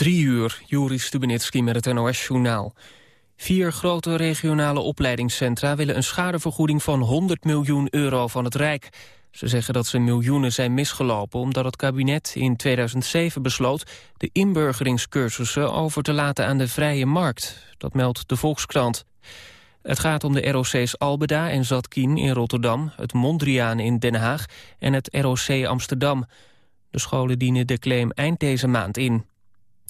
Drie uur, Juri Stubenitski met het NOS-journaal. Vier grote regionale opleidingscentra willen een schadevergoeding van 100 miljoen euro van het Rijk. Ze zeggen dat ze miljoenen zijn misgelopen omdat het kabinet in 2007 besloot de inburgeringscursussen over te laten aan de vrije markt. Dat meldt de Volkskrant. Het gaat om de ROC's Albeda en Zatkien in Rotterdam, het Mondriaan in Den Haag en het ROC Amsterdam. De scholen dienen de claim eind deze maand in.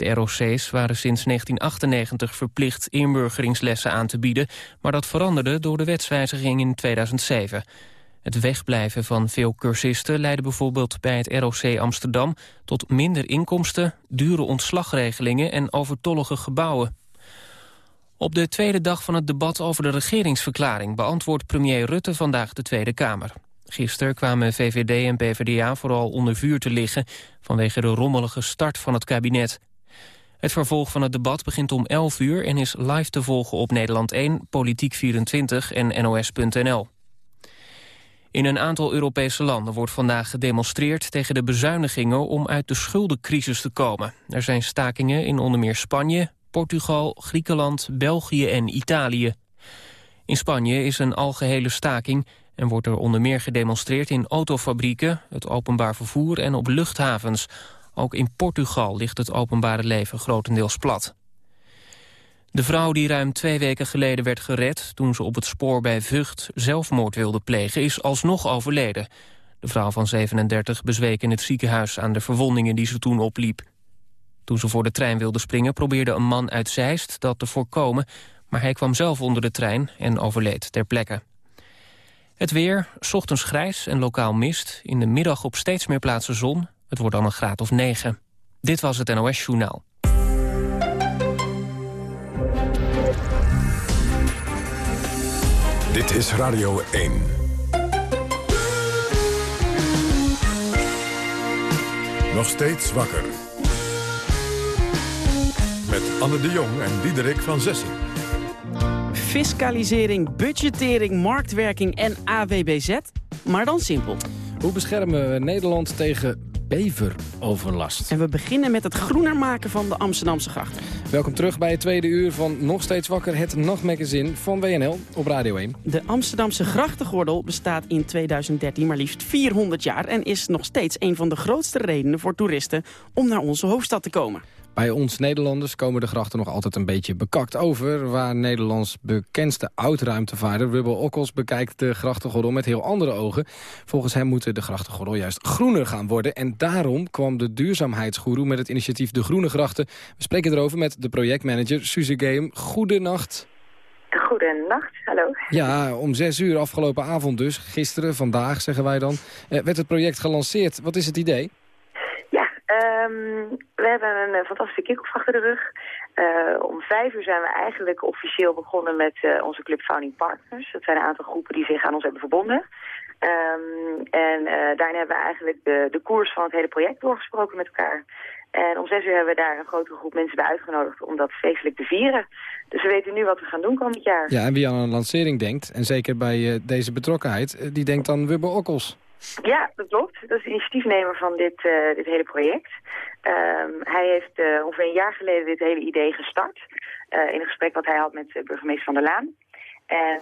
De ROC's waren sinds 1998 verplicht inburgeringslessen aan te bieden... maar dat veranderde door de wetswijziging in 2007. Het wegblijven van veel cursisten leidde bijvoorbeeld bij het ROC Amsterdam... tot minder inkomsten, dure ontslagregelingen en overtollige gebouwen. Op de tweede dag van het debat over de regeringsverklaring... beantwoordt premier Rutte vandaag de Tweede Kamer. Gisteren kwamen VVD en PvdA vooral onder vuur te liggen... vanwege de rommelige start van het kabinet. Het vervolg van het debat begint om 11 uur... en is live te volgen op Nederland 1, Politiek 24 en NOS.nl. In een aantal Europese landen wordt vandaag gedemonstreerd tegen de bezuinigingen om uit de schuldencrisis te komen. Er zijn stakingen in onder meer Spanje, Portugal, Griekenland, België en Italië. In Spanje is een algehele staking en wordt er onder meer gedemonstreerd in autofabrieken, het openbaar vervoer en op luchthavens. Ook in Portugal ligt het openbare leven grotendeels plat. De vrouw die ruim twee weken geleden werd gered... toen ze op het spoor bij Vught zelfmoord wilde plegen, is alsnog overleden. De vrouw van 37 bezweek in het ziekenhuis aan de verwondingen die ze toen opliep. Toen ze voor de trein wilde springen probeerde een man uit Zeist dat te voorkomen... maar hij kwam zelf onder de trein en overleed ter plekke. Het weer, ochtends grijs en lokaal mist. In de middag op steeds meer plaatsen zon. Het wordt dan een graad of 9. Dit was het NOS Journaal. Dit is Radio 1. Nog steeds wakker. Met Anne de Jong en Diederik van Zessen. Fiscalisering, budgettering, marktwerking en AWBZ. Maar dan simpel. Hoe beschermen we Nederland tegen beveroverlast. En we beginnen met het groener maken van de Amsterdamse grachten. Welkom terug bij het tweede uur van Nog Steeds Wakker, het nachtmagazine van WNL op Radio 1. De Amsterdamse grachtengordel bestaat in 2013 maar liefst 400 jaar... en is nog steeds een van de grootste redenen voor toeristen om naar onze hoofdstad te komen. Bij ons Nederlanders komen de grachten nog altijd een beetje bekakt over... waar Nederlands bekendste oud-ruimtevaarder Rubbel Okkels bekijkt de grachtengordel met heel andere ogen. Volgens hem moeten de grachtengordel juist groener gaan worden. En daarom kwam de duurzaamheidsgoeroe met het initiatief De Groene Grachten. We spreken erover met de projectmanager Suze Geem. Goedenacht. Goedenacht, hallo. Ja, om zes uur afgelopen avond dus, gisteren, vandaag zeggen wij dan, eh, werd het project gelanceerd. Wat is het idee? Um, we hebben een uh, fantastische kick-off achter de rug. Uh, om vijf uur zijn we eigenlijk officieel begonnen met uh, onze Club Founding Partners. Dat zijn een aantal groepen die zich aan ons hebben verbonden. Um, en daarin hebben we eigenlijk de, de koers van het hele project doorgesproken met elkaar. En om zes uur hebben we daar een grote groep mensen bij uitgenodigd om dat feestelijk te vieren. Dus we weten nu wat we gaan doen komend jaar. Ja, en wie aan een lancering denkt, en zeker bij deze betrokkenheid, die denkt dan Wubbe Okkels. Ja, dat klopt. Dat is de initiatiefnemer van dit, uh, dit hele project. Um, hij heeft uh, ongeveer een jaar geleden dit hele idee gestart. Uh, in een gesprek wat hij had met burgemeester Van der Laan. En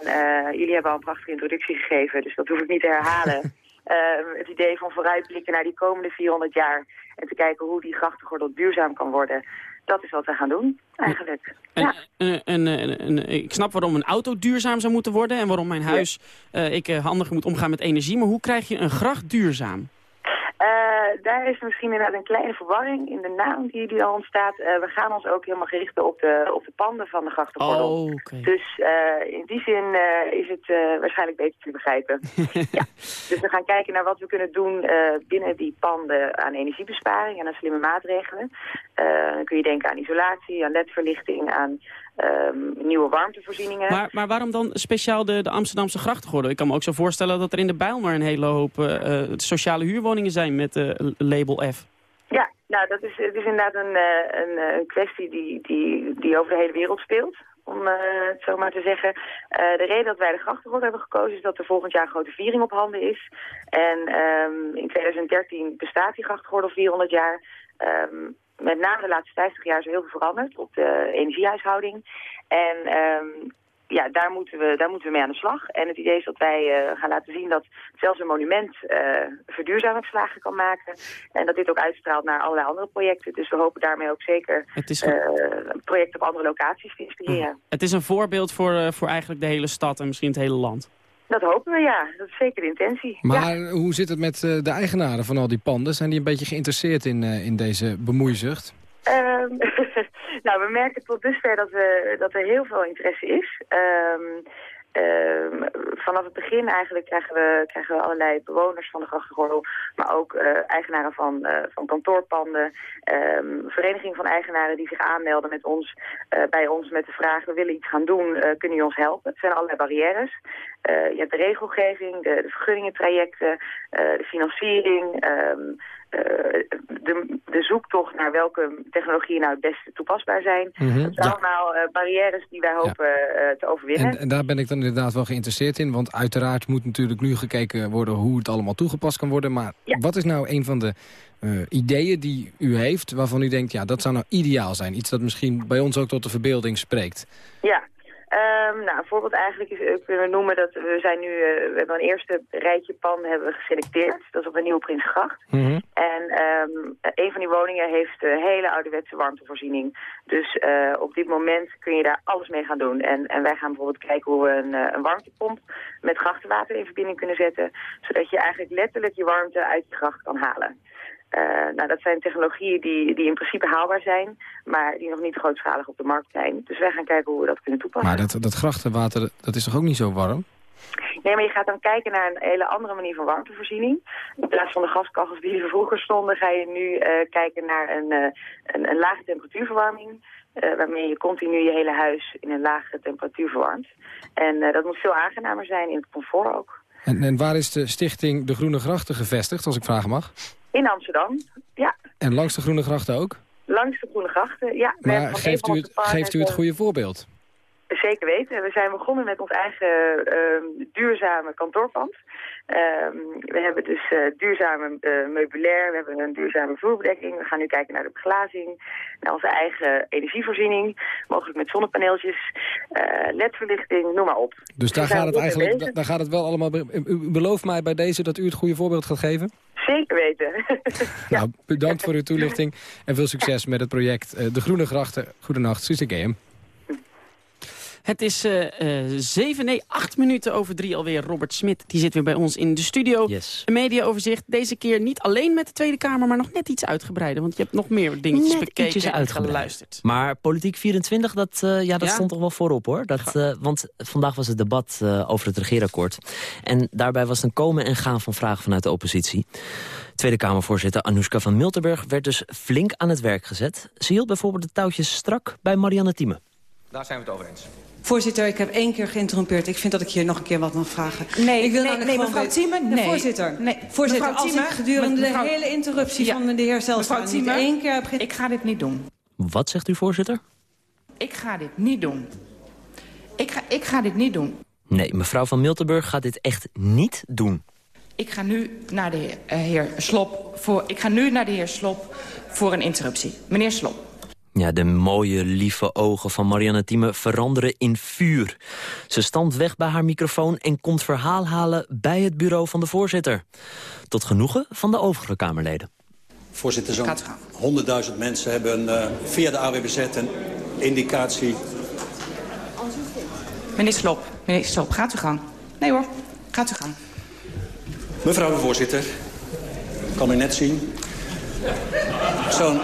jullie hebben al een prachtige introductie gegeven, dus dat hoef ik niet te herhalen. uh, het idee van vooruitblikken naar die komende 400 jaar... en te kijken hoe die grachtengordel duurzaam kan worden dat is wat we gaan doen, eigenlijk. En, ja. en, en, ik snap waarom een auto duurzaam zou moeten worden... en waarom mijn huis uh, ik handiger moet omgaan met energie. Maar hoe krijg je een gracht duurzaam? Uh, daar is misschien inderdaad een kleine verwarring in de naam die, die al ontstaat. Uh, we gaan ons ook helemaal richten op de, op de panden van de grachtengordel. Oh, okay. Dus uh, in die zin is het waarschijnlijk beter te begrijpen. ja. Dus we gaan kijken naar wat we kunnen doen binnen die panden aan energiebesparing en aan slimme maatregelen. dan kun je denken aan isolatie, aan ledverlichting, aan Um, nieuwe warmtevoorzieningen. Maar, maar waarom dan speciaal de, de Amsterdamse grachtengordel? Ik kan me ook zo voorstellen dat er in de Bijlmer een hele hoop uh, sociale huurwoningen zijn met uh, label F. Ja, nou dat is, het is inderdaad een, een, een kwestie die, die, die over de hele wereld speelt om uh, het zo maar te zeggen. Uh, de reden dat wij de grachtengordel hebben gekozen is dat er volgend jaar een grote viering op handen is. En um, in 2013 bestaat die grachtengordel 400 jaar. Um, met name de laatste 50 jaar is er heel veel veranderd op de energiehuishouding. En um, ja, daar moeten, we, daar moeten we mee aan de slag. En het idee is dat wij uh, gaan laten zien dat zelfs een monument uh, verduurzamingsslagen kan maken. En dat dit ook uitstraalt naar allerlei andere projecten. Dus we hopen daarmee ook zeker het is een... projecten op andere locaties te inspireren. Het is een voorbeeld voor, voor eigenlijk de hele stad en misschien het hele land. Dat hopen we, ja. Dat is zeker de intentie. Maar hoe zit het met de eigenaren van al die panden? Zijn die een beetje geïnteresseerd in, in deze bemoeizucht? Um, nou, we merken tot dusver dat, we, dat er heel veel interesse is. Um, uh, vanaf het begin eigenlijk krijgen we, krijgen we allerlei bewoners van de grachtengordel, maar ook uh, eigenaren van, uh, van kantoorpanden, vereniging van eigenaren die zich aanmelden met ons, uh, bij ons met de vraag, we willen iets gaan doen, kunnen jullie ons helpen? Het zijn allerlei barrières. Je hebt de regelgeving, de, de vergunningentrajecten, de financiering, um, uh, de, de zoektocht naar welke technologieën nou het beste toepasbaar zijn. Mm -hmm. Dat zijn allemaal uh, barrières die wij hopen ja. uh, te overwinnen. En, en, daar ben ik dan inderdaad wel geïnteresseerd in. Want uiteraard moet natuurlijk nu gekeken worden hoe het allemaal toegepast kan worden. Maar ja. wat is nou een van de ideeën die u heeft waarvan u denkt... ja, dat zou nou ideaal zijn? Iets dat misschien bij ons ook tot de verbeelding spreekt. Ja, Um, nou, een voorbeeld eigenlijk is, kunnen we noemen dat we zijn nu, uh, we hebben een eerste rijtje panden hebben we geselecteerd. Dat is op een nieuwe Prinsgracht. Mm -hmm. En um, een van die woningen heeft een hele ouderwetse warmtevoorziening. Dus uh, op dit moment kun je daar alles mee gaan doen. En, en wij gaan bijvoorbeeld kijken hoe we een, uh, een warmtepomp met grachtenwater in verbinding kunnen zetten. Zodat je eigenlijk letterlijk je warmte uit je gracht kan halen. Uh, nou, dat zijn technologieën die, die in principe haalbaar zijn, maar die nog niet grootschalig op de markt zijn. Dus wij gaan kijken hoe we dat kunnen toepassen. Maar dat, dat grachtenwater, dat is toch ook niet zo warm? Nee, maar je gaat dan kijken naar een hele andere manier van warmtevoorziening. In plaats van de gaskachels die er vroeger stonden, ga je nu uh, kijken naar een, uh, een, een lage temperatuurverwarming. Uh, waarmee je continu je hele huis in een lage temperatuur verwarmt. En dat moet veel aangenamer zijn in het comfort ook. En, en waar is de stichting De Groene Grachten gevestigd, als ik vragen mag? In Amsterdam, ja. En langs de Groene Grachten ook? Langs de Groene Grachten, ja. Maar geeft u, het, geeft u het goede voorbeeld? Zeker weten. We zijn begonnen met ons eigen uh, duurzame kantoorpand. Uh, we hebben dus uh, duurzame uh, meubilair, we hebben een duurzame vloerbedekking. We gaan nu kijken naar de beglazing, naar onze eigen energievoorziening. Mogelijk met zonnepaneeltjes, ledverlichting, noem maar op. Dus daar gaat, het eigenlijk, daar gaat het wel allemaal... U belooft mij bij deze dat u het goede voorbeeld gaat geven? Zeker weten. nou, bedankt voor uw toelichting en veel succes met het project De Groene Grachten. Goedenacht, Suze Game. Het is uh, uh, zeven, nee, acht minuten over drie alweer. Robert Smit, die zit weer bij ons in de studio. Yes. Een mediaoverzicht. Deze keer niet alleen met de Tweede Kamer, maar nog net iets uitgebreider. Want je hebt nog meer dingetjes net bekeken en geluisterd. Maar Politiek 24, dat, uh, ja, dat ja? stond toch wel voorop hoor. Dat, want vandaag was het debat over het regeerakkoord. En daarbij was het een komen en gaan van vragen vanuit de oppositie. Tweede Kamervoorzitter Anoushka van Miltenburg werd dus flink aan het werk gezet. Ze hield bijvoorbeeld de touwtjes strak bij Marianne Thieme. Daar zijn we het over eens. Voorzitter, ik heb één keer geïnterrumpeerd. Ik vind dat ik hier nog een keer wat mag vragen. Nee, ik wil nee, nee mevrouw Thieme, nee. Voorzitter, nee. voorzitter mevrouw als ik gedurende mevrouw, de hele interruptie ja. van de heer Zelstra niet één keer heb. Ik ga dit niet doen. Wat zegt u, voorzitter? Ik ga dit niet doen. Ik ga, ik ga dit niet doen. Nee, mevrouw van Miltenburg gaat dit echt niet doen. Ik ga nu naar de heer, uh, heer Slop voor, ik ga nu naar de heer Slop voor een interruptie. Meneer Slop. Ja, de mooie, lieve ogen van Marianne Thieme veranderen in vuur. Ze standt weg bij haar microfoon en komt verhaal halen bij het bureau van de voorzitter. Tot genoegen van de overige Kamerleden. Voorzitter, zo'n 100.000 mensen hebben uh, via de AWBZ een indicatie... Meneer Slop, meneer Slop, gaat u gang. Nee hoor, gaat u gang. Mevrouw de voorzitter, kan u net zien. Zo'n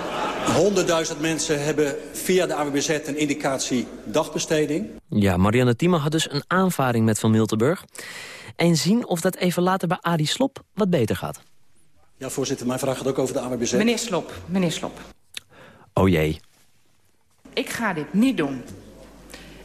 100.000 mensen hebben via de AWBZ een indicatie dagbesteding. Ja, Marianne Thieme had dus een aanvaring met Van Miltenburg. En zien of dat even later bij Adi Slop wat beter gaat. Ja, voorzitter, mijn vraag gaat ook over de AWBZ. Meneer Slop, meneer Slop. Oh jee. Ik ga dit niet doen.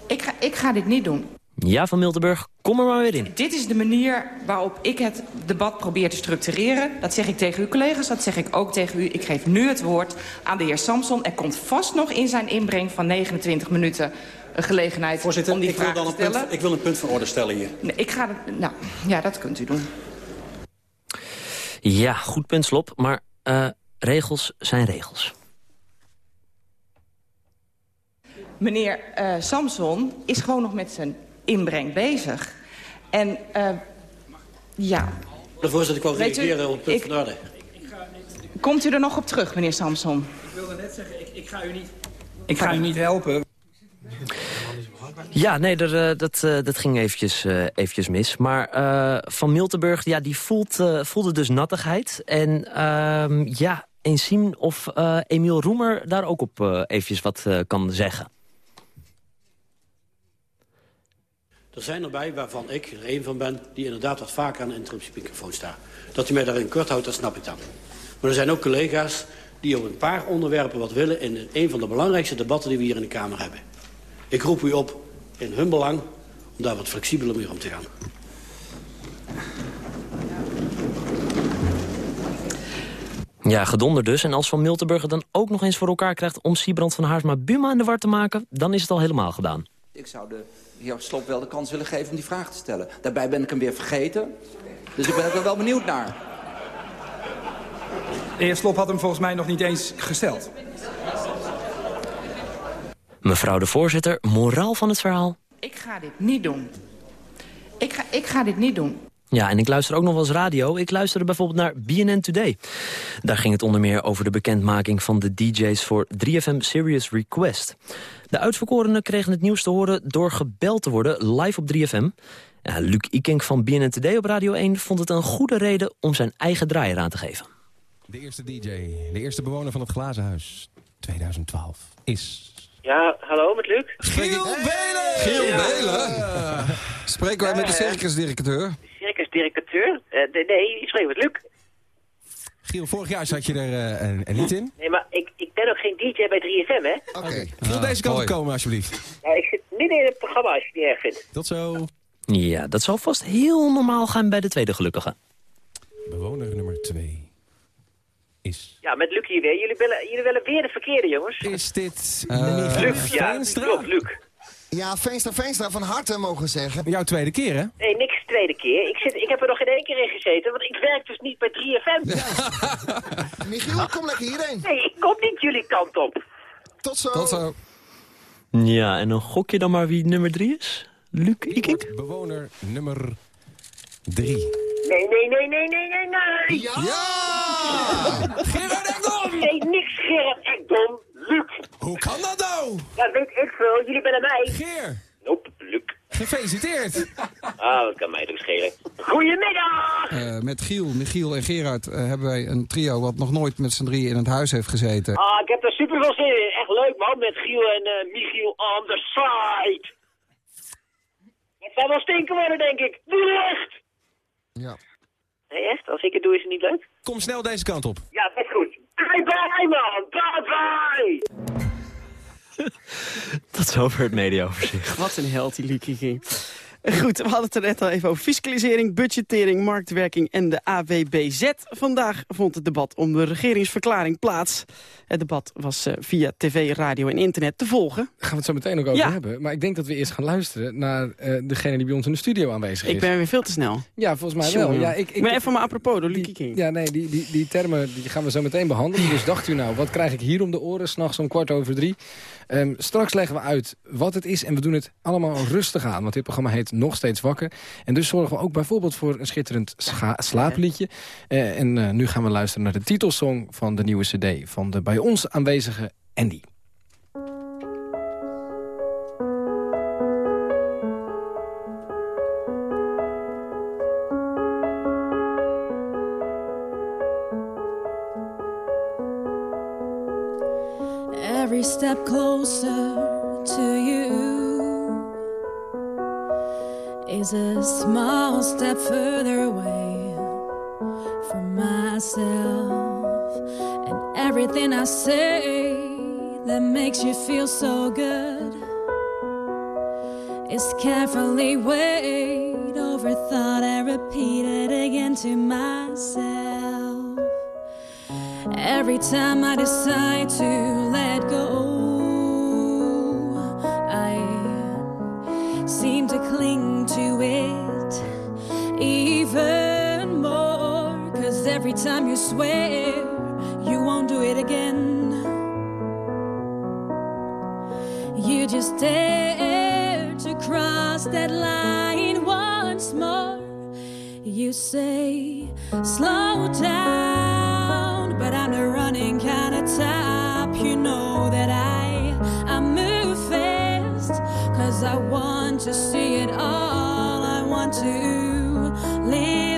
Ik ga, ik ga dit niet doen. Ja, Van Miltenburg, kom er maar weer in. Dit is de manier waarop ik het debat probeer te structureren. Dat zeg ik tegen uw collega's, dat zeg ik ook tegen u. Ik geef nu het woord aan de heer Samson. Er komt vast nog in zijn inbreng van 29 minuten een gelegenheid Voorzitter, om die ik wil vraag dan te stellen. Een punt, ik wil een punt van orde stellen hier. Nee, ik ga het, nou, ja, dat kunt u doen. Ja, goed punt, Slop. Maar uh, regels zijn regels. meneer uh, Samson is gewoon nog met zijn inbreng bezig. En uh, ja... De voorzitter, ik wou reageren op het punt van orde. Komt u er nog op terug, meneer Samson? Ik wilde net zeggen, ik, ik ga u niet... Ik ga u niet helpen. Ja, nee, er, dat, dat ging eventjes, eventjes mis. Maar uh, Van Miltenburg, ja, die voelt, uh, voelde dus nattigheid. En ehm, ja, eens zien of Emiel Roemer daar ook op eventjes wat kan zeggen. Er zijn erbij waarvan ik er één van ben... die inderdaad wat vaker aan de interruptiemicrofoon staat. Dat u mij daarin kort houdt, dat snap ik dan. Maar er zijn ook collega's die op een paar onderwerpen wat willen... in een van de belangrijkste debatten die we hier in de Kamer hebben. Ik roep u op in hun belang om daar wat flexibeler mee om te gaan. Ja, gedonder dus. En als Van Miltenburger dan ook nog eens voor elkaar krijgt... om Siebrand van Haarsma Buma in de war te maken... dan is het al helemaal gedaan. Ik zou de heer Slop wel de kans willen geven om die vraag te stellen. Daarbij ben ik hem weer vergeten. Dus ik ben er wel benieuwd naar. De heer Slop had hem volgens mij nog niet eens gesteld. Mevrouw de voorzitter, moraal van het verhaal? Ik ga dit niet doen. Ik ga, ik ga dit niet doen. Ja, en ik luister ook nog wel eens radio. Ik luisterde bijvoorbeeld naar BNN Today. Daar ging het onder meer over de bekendmaking van de DJ's voor 3FM Serious Request. De uitverkorenen kregen het nieuws te horen door gebeld te worden live op 3FM. Ja, Luc Ikink van BNN Today op Radio 1 vond het een goede reden om zijn eigen draaier aan te geven. De eerste DJ, de eerste bewoner van het Glazen Huis 2012 is... Ja, hallo, met Luc. Giel Belen! Giel Belen! Spreken wij met de circusdirecteur? Circusdirecteur? Uh, nee, ik spreek met Luc. Giel, vorig jaar zat je er uh, niet in. Nee, maar ik, ik ben ook geen DJ bij 3FM, hè? Oké. Okay. Giel, ah, deze kant op komen, alsjeblieft. Ja, ik zit midden in het programma, als je het niet erg vindt. Tot zo. Ja, dat zal vast heel normaal gaan bij de tweede gelukkige. Bewoner nummer 2 is... Ja, met Luc hier weer. Jullie willen, jullie willen weer de verkeerde, jongens. Is dit... Uh, Luc, ja, klopt, Luc. Ja, Veenstra, Veenstra van harte mogen zeggen. Jouw tweede keer, hè? Nee, niks tweede keer. Ik, zit, ik heb er nog geen één keer in gezeten, want ik werk dus niet bij 3FM. Ja. Michiel, kom lekker hierheen. Nee, ik kom niet jullie kant op. Tot zo. Tot zo. Ja, en dan gok je dan maar wie nummer drie is? Luc Ikink? Bewoner nummer drie. Nee, nee, nee, nee, nee, nee, nee. Ja! ja! Gerard Ekdom! Nee, niks Gerard Ekdom. Luc. Hoe kan dat nou? Ja, weet ik veel. Jullie bellen mij. Geer. Nope, Luc. Gefeliciteerd. Ah, dat kan mij ook schelen. Goedemiddag! Uh, met Giel, Michiel en Gerard uh, hebben wij een trio wat nog nooit met z'n drieën in het huis heeft gezeten. Ah, ik heb er super veel zin in. Echt leuk man, met Giel en uh, Michiel on the side. Het zal wel stinken worden, denk ik. Doe lucht! Ja. Nee, echt? Als ik het doe, is het niet leuk? Kom snel deze kant op. Ja, dat is goed. Bye bye, man! Bye bye! Tot zover het mediaoverzicht. Wat een held, die Lucie ging. Goed, we hadden het er net al even over fiscalisering, budgettering, marktwerking en de AWBZ. Vandaag vond het debat om de regeringsverklaring plaats. Het debat was uh, via tv, radio en internet te volgen. Daar gaan we het zo meteen ook over ja. hebben. Maar ik denk dat we eerst gaan luisteren naar uh, degene die bij ons in de studio aanwezig is. Ik ben weer veel te snel. Ja, volgens mij wel. Ja, ik, ik, maar even maar apropos, door King. Ja, nee, die, die, die termen die gaan we zo meteen behandelen. Dus dacht u nou, wat krijg ik hier om de oren, s'nachts om kwart over drie? Um, straks leggen we uit wat het is en we doen het allemaal rustig aan. Want dit programma heet Nog Steeds Wakker. En dus zorgen we ook bijvoorbeeld voor een schitterend slaapliedje. Uh, en uh, nu gaan we luisteren naar de titelsong van de nieuwe cd... van de bij ons aanwezige Andy. Every step closer is a small step further away from myself and everything I say that makes you feel so good. Is carefully weighed over thought and repeated again to myself. Every time I decide to let go seem to cling to it even more cause every time you swear you won't do it again you just dare to cross that line once more? You say, slow down, but I'm running kind of type. To see it all. I want to live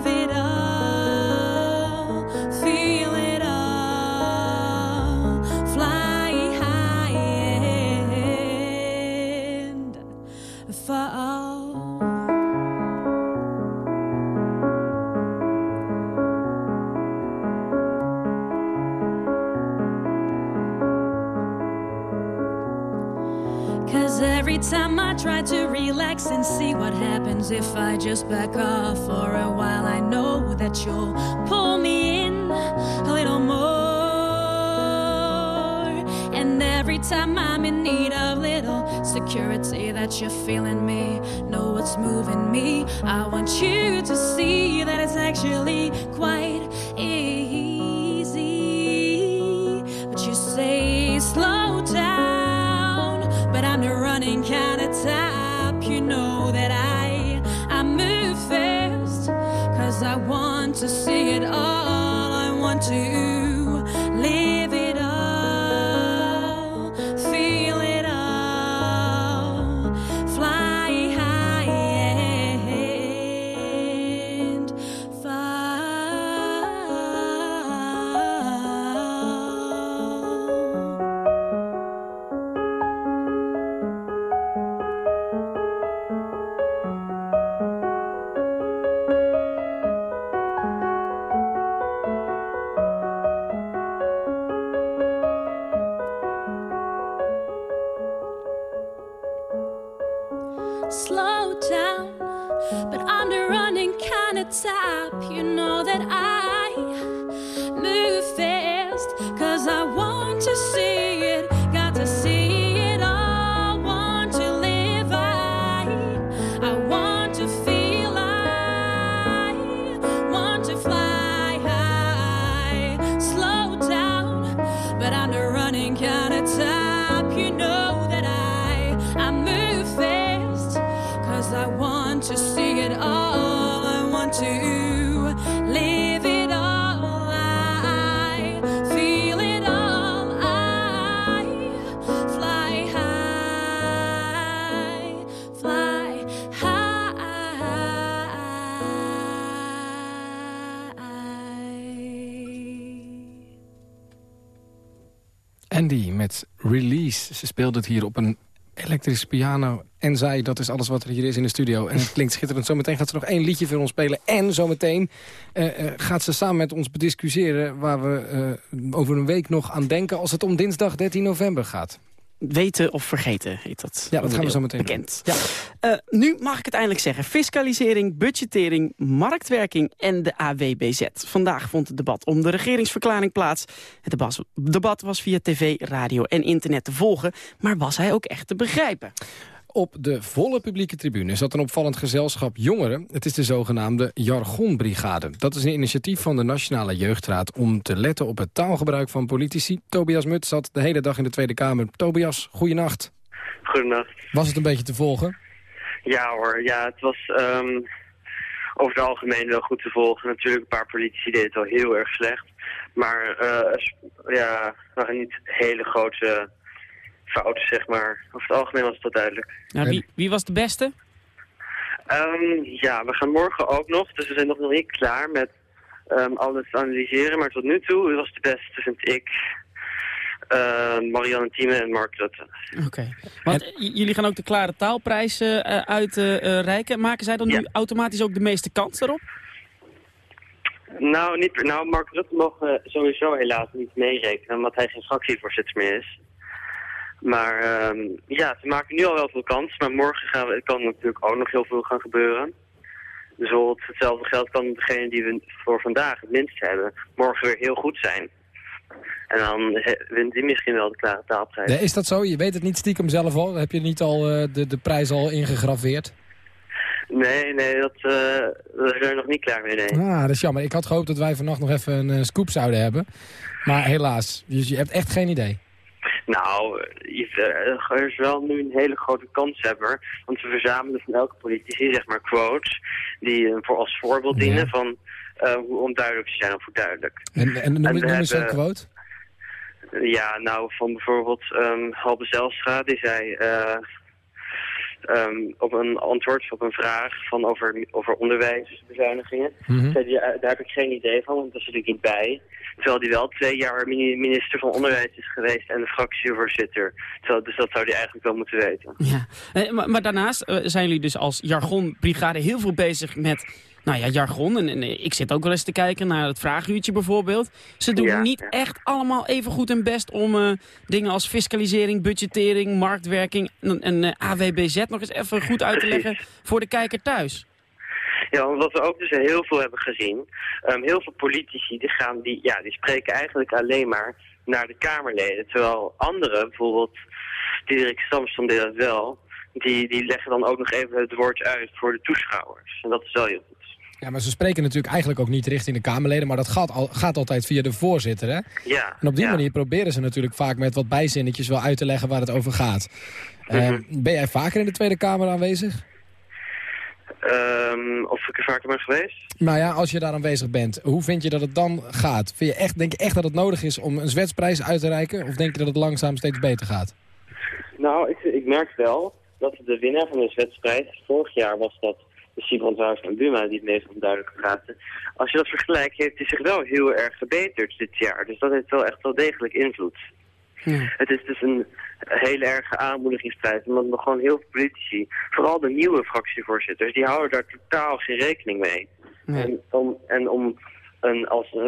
if I just back off for a while, I know that you'll pull me in a little more. And every time I'm in need of little security that you're feeling me, know what's moving me. I want you to see that it's actually quite to see it all. I want to top, you know? Ze speelde het hier op een elektrische piano. En zij, dat is alles wat er hier is in de studio. En het klinkt schitterend. Zometeen gaat ze nog één liedje voor ons spelen. En zometeen eh, eh, gaat ze samen met ons bediscussiëren... waar we eh, over een week nog aan denken... als het om dinsdag 13 november gaat. Weten of vergeten heet dat. Ja, dat gaan we zo meteen Bekend. Eh, nu mag ik het eindelijk zeggen. Fiscalisering, budgettering, marktwerking en de AWBZ. Vandaag vond het debat om de regeringsverklaring plaats. Het debat was via tv, radio en internet te volgen. Maar was hij ook echt te begrijpen? Op de volle publieke tribune zat een opvallend gezelschap jongeren. Het is de zogenaamde Jargonbrigade. Dat is een initiatief van de Nationale Jeugdraad... om te letten op het taalgebruik van politici. Tobias Mut zat de hele dag in de Tweede Kamer. Tobias, goeienacht. Goedenacht. Was het een beetje te volgen? Ja hoor, ja, het was ehm, over het algemeen wel goed te volgen. Natuurlijk, een paar politici deden het wel heel erg slecht. Maar eh, ja, waren niet hele grote fouten, zeg maar. Over het algemeen was het wel duidelijk. Nou, wie, wie was de beste? Ehm, ja, we gaan morgen ook nog, dus we zijn nog niet klaar met ehm, alles analyseren. Maar tot nu toe was de beste, vind ik, eh, Marianne Thieme en Mark Rutte. Oké. Want jullie gaan ook de klare taalprijs eh, eh, uitreiken. Maken zij dan nu automatisch ook de meeste kans daarop? Nou, niet, nou, Mark Rutte mogen sowieso helaas niet meerekenen, omdat hij geen fractievoorzitter meer is. Maar ehm, ja, ze maken nu al wel veel kans, maar morgen gaan we, kan natuurlijk ook nog heel veel gaan gebeuren. Dus bijvoorbeeld hetzelfde geld kan degene die we voor vandaag het minst hebben, morgen weer heel goed zijn. En dan he- wint die misschien wel de klare taalprijs. Nee, is dat zo? Je weet het niet stiekem zelf al? Heb je niet al eh, de, de prijs al ingegraveerd? Nee, nee, dat, eh daar zijn we nog niet klaar mee, nee. Ah, dat is jammer. Ik had gehoopt dat wij vannacht nog even een eh, scoop zouden hebben. Maar helaas, dus je hebt echt geen idee. Nou, je- er is wel nu een hele grote kanshebber. Want we verzamelen van elke politici, zeg maar, quotes... die eh, voor als voorbeeld dienen van eh, hoe onduidelijk ze zijn of hoe duidelijk. En, en noem, we eens een quote. Ja, nou, van bijvoorbeeld ehm Halbe Zijlstra, die zei... eh, ehm, op een antwoord op een vraag van over, over onderwijsbezuinigingen. Mhm. zei die, eh, daar heb ik geen idee van, want daar zit ik niet bij. Terwijl hij wel twee jaar mini- minister van Onderwijs is geweest en de fractievoorzitter. Terwijl, dus dat zou hij eigenlijk wel moeten weten. Ja. Eh, maar, maar daarnaast eh, zijn jullie dus als jargonbrigade heel veel bezig met nou ja, jargon. En, en, eh, ik zit ook wel eens te kijken naar het vraaguurtje bijvoorbeeld. Ze doen Ja, niet ja. echt allemaal even goed hun best om eh, dingen als fiscalisering, budgettering, marktwerking en, en eh, AWBZ nog eens even goed uit te leggen voor de kijker thuis. Ja, want wat we ook dus heel veel hebben gezien, ehm, heel veel politici die gaan, die, ja, die spreken eigenlijk alleen maar naar de Kamerleden. Terwijl anderen, bijvoorbeeld Diederik Samson deed dat wel, die, die leggen dan ook nog even het woord uit voor de toeschouwers. En dat is wel heel goed. Ja, maar ze spreken natuurlijk eigenlijk ook niet richting de Kamerleden... maar dat gaat, al, gaat altijd via de voorzitter, hè? Ja, En op die ja. manier proberen ze natuurlijk vaak met wat bijzinnetjes wel uit te leggen waar het over gaat. Eh, Mhm. ben jij vaker in de Tweede Kamer aanwezig? Ehm, of ik er vaker ben geweest? Nou ja, als je daar aanwezig bent, hoe vind je dat het dan gaat? Vind je echt, denk je echt dat het nodig is om een zwetsprijs uit te reiken? Of denk je dat het langzaam steeds beter gaat? Nou, ik, ik merk wel dat de winnaar van de zwetsprijs, vorig jaar was dat de Sibrand Huis en Buma die het meest onduidelijk praten. Als je dat vergelijkt, heeft hij zich wel heel erg verbeterd dit jaar. Dus dat heeft wel echt wel degelijk invloed. Het is dus een hele erge aanmoedigingsprijs, omdat nog gewoon heel veel politici, vooral de nieuwe fractievoorzitters, die houden daar totaal geen rekening mee. En om, en om een, als het,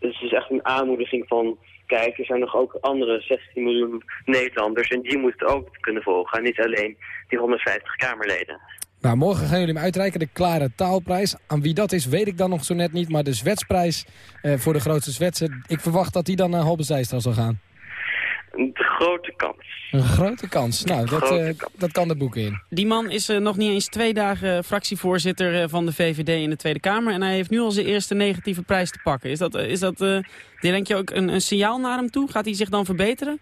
het is dus echt een aanmoediging van, kijk, er zijn nog ook andere 16 miljoen Nederlanders en die moeten ook kunnen volgen. En niet alleen die 150 Kamerleden. Nou, morgen gaan jullie hem uitreiken, de Klare Taalprijs. Aan wie dat is, weet ik dan nog zo net niet. Maar de zwetsprijs eh, voor de grootste zwetser... ik verwacht dat die dan naar Halbe Zijstra zal gaan. Een grote kans. Een grote kans. Nou, dat, Grote eh, dat kan de boeken in. Die man is eh, nog niet eens twee dagen fractievoorzitter eh, van de VVD in de Tweede Kamer. En hij heeft nu al zijn eerste negatieve prijs te pakken. Is dat, eh, is dat eh, denk je ook een, een signaal naar hem toe? Gaat hij zich dan verbeteren?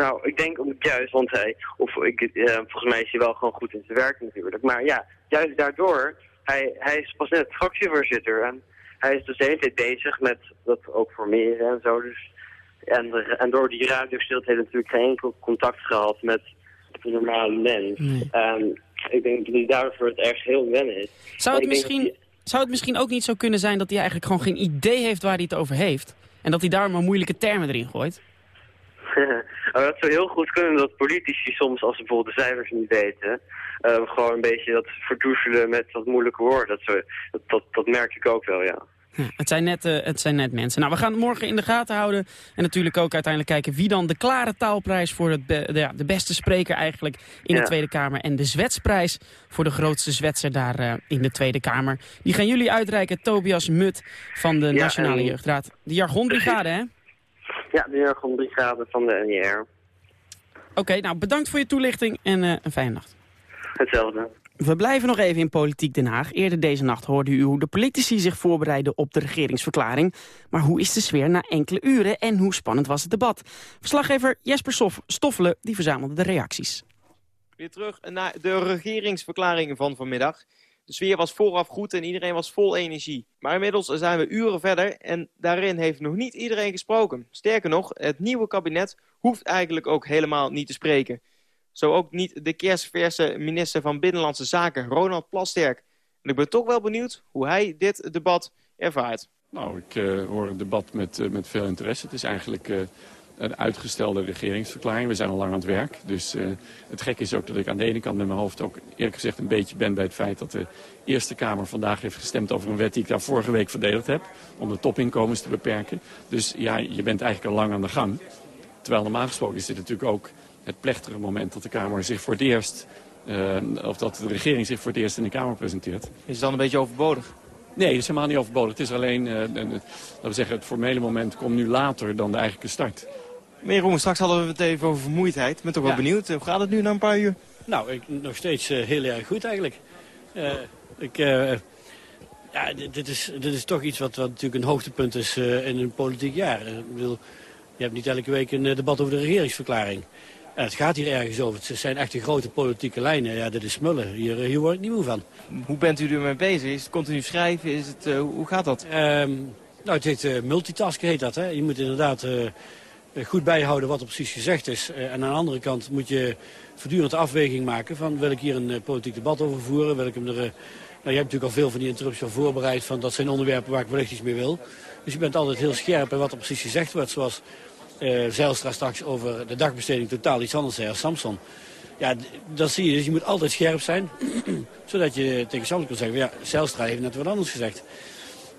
Nou, ik denk ook juist, want hij, of ik, eh, volgens mij is hij wel gewoon goed in zijn werk natuurlijk. Maar ja, juist daardoor, hij, hij is pas net fractievoorzitter en hij is dus de hele tijd bezig met dat ook formeren en zo. Dus, en, en door die radiostilte heeft hij natuurlijk geen enkel contact gehad met de normale mens. En ik denk dat hij daarvoor het erg heel wennen is. Zou het, misschien, zou het misschien ook niet zo kunnen zijn dat hij eigenlijk gewoon geen idee heeft waar hij het over heeft? En dat hij daar maar moeilijke termen erin gooit? maar dat zou heel goed kunnen dat politici soms, als ze bijvoorbeeld de cijfers niet weten, eh, gewoon een beetje dat verdoezelen met wat moeilijke woorden. Dat, zo, dat, dat, dat merk ik ook wel, ja. Ja, het, zijn net, eh, het zijn net mensen. Nou, we gaan het morgen in de gaten houden. En natuurlijk ook uiteindelijk kijken wie dan de klare taalprijs voor het be- de, ja, de beste spreker eigenlijk in de. Tweede Kamer. En de zwetsprijs voor de grootste zwetser daar eh, in de Tweede Kamer. Die gaan jullie uitreiken, Tobias Mut van de Ja, Nationale en- Jeugdraad. De jargonbrigade, hè? Ja, de jargonbrigade van de NIR. Oké, nou bedankt voor je toelichting en eh, een fijne nacht. Hetzelfde. We blijven nog even in Politiek Den Haag. Eerder deze nacht hoorde u hoe de politici zich voorbereiden op de regeringsverklaring. Maar hoe is de sfeer na enkele uren en hoe spannend was het debat? Verslaggever Jesper Stoff- Stoffelen die verzamelde de reacties. Weer terug naar de regeringsverklaringen van vanmiddag. De sfeer was vooraf goed en iedereen was vol energie. Maar inmiddels zijn we uren verder en daarin heeft nog niet iedereen gesproken. Sterker nog, het nieuwe kabinet hoeft eigenlijk ook helemaal niet te spreken. Zo ook niet de kerstverse minister van Binnenlandse Zaken, Ronald Plasterk. En ik ben toch wel benieuwd hoe hij dit debat ervaart. Nou, ik eh, hoor het debat met, eh, met veel interesse. Het is eigenlijk eh, een uitgestelde regeringsverklaring. We zijn al lang aan het werk. Dus eh, het gekke is ook dat ik aan de ene kant met mijn hoofd ook eerlijk gezegd een beetje ben bij het feit dat de Eerste Kamer vandaag heeft gestemd over een wet die ik daar vorige week verdedigd heb. Om de topinkomens te beperken. Dus ja, je bent eigenlijk al lang aan de gang. Terwijl normaal gesproken is dit natuurlijk ook het plechtige moment dat de Kamer zich voor het eerst, eh, of dat de regering zich voor het eerst in de Kamer presenteert. Is het dan een beetje overbodig? Nee, dat is helemaal niet overbodig. Het is alleen, een- een- laten we zeggen, het formele moment komt nu later dan de eigenlijke start. Meneer Roem, straks hadden we het even over vermoeidheid. Ik ben toch wel Ja. benieuwd. Hoe gaat het nu na een paar uur? Nou, ik, nog steeds eh, heel erg goed eigenlijk. Eh, ik, eh, ja, dit, is, dit is toch iets wat, wat natuurlijk een hoogtepunt is eh, in een politiek jaar. Eh, Ik bedoel, Je hebt niet elke week een debat over de regeringsverklaring. En het gaat hier ergens over. Het zijn echt de grote politieke lijnen. Ja, dit is smullen. Hier, hier word ik niet moe van. Hoe bent u ermee bezig? Is het continu schrijven? Is het, hoe gaat dat? Um, nou, het heet multitasken heet dat. Hè? Je moet inderdaad goed bijhouden wat er precies gezegd is. en aan de andere kant moet je voortdurend de afweging maken van wil ik hier een politiek debat over voeren? Wil ik hem er... nou, je hebt natuurlijk al veel van die interrupties al voorbereid. Van dat zijn onderwerpen waar ik wellicht iets mee wil. Dus je bent altijd heel scherp in wat er precies gezegd wordt. Zoals uh, Zijlstra straks over de dagbesteding totaal iets anders zei als Samson. Ja, dat zie je. Dus je moet altijd scherp zijn. zodat je tegen Samson kan zeggen, ja, Zijlstra heeft net wat anders gezegd.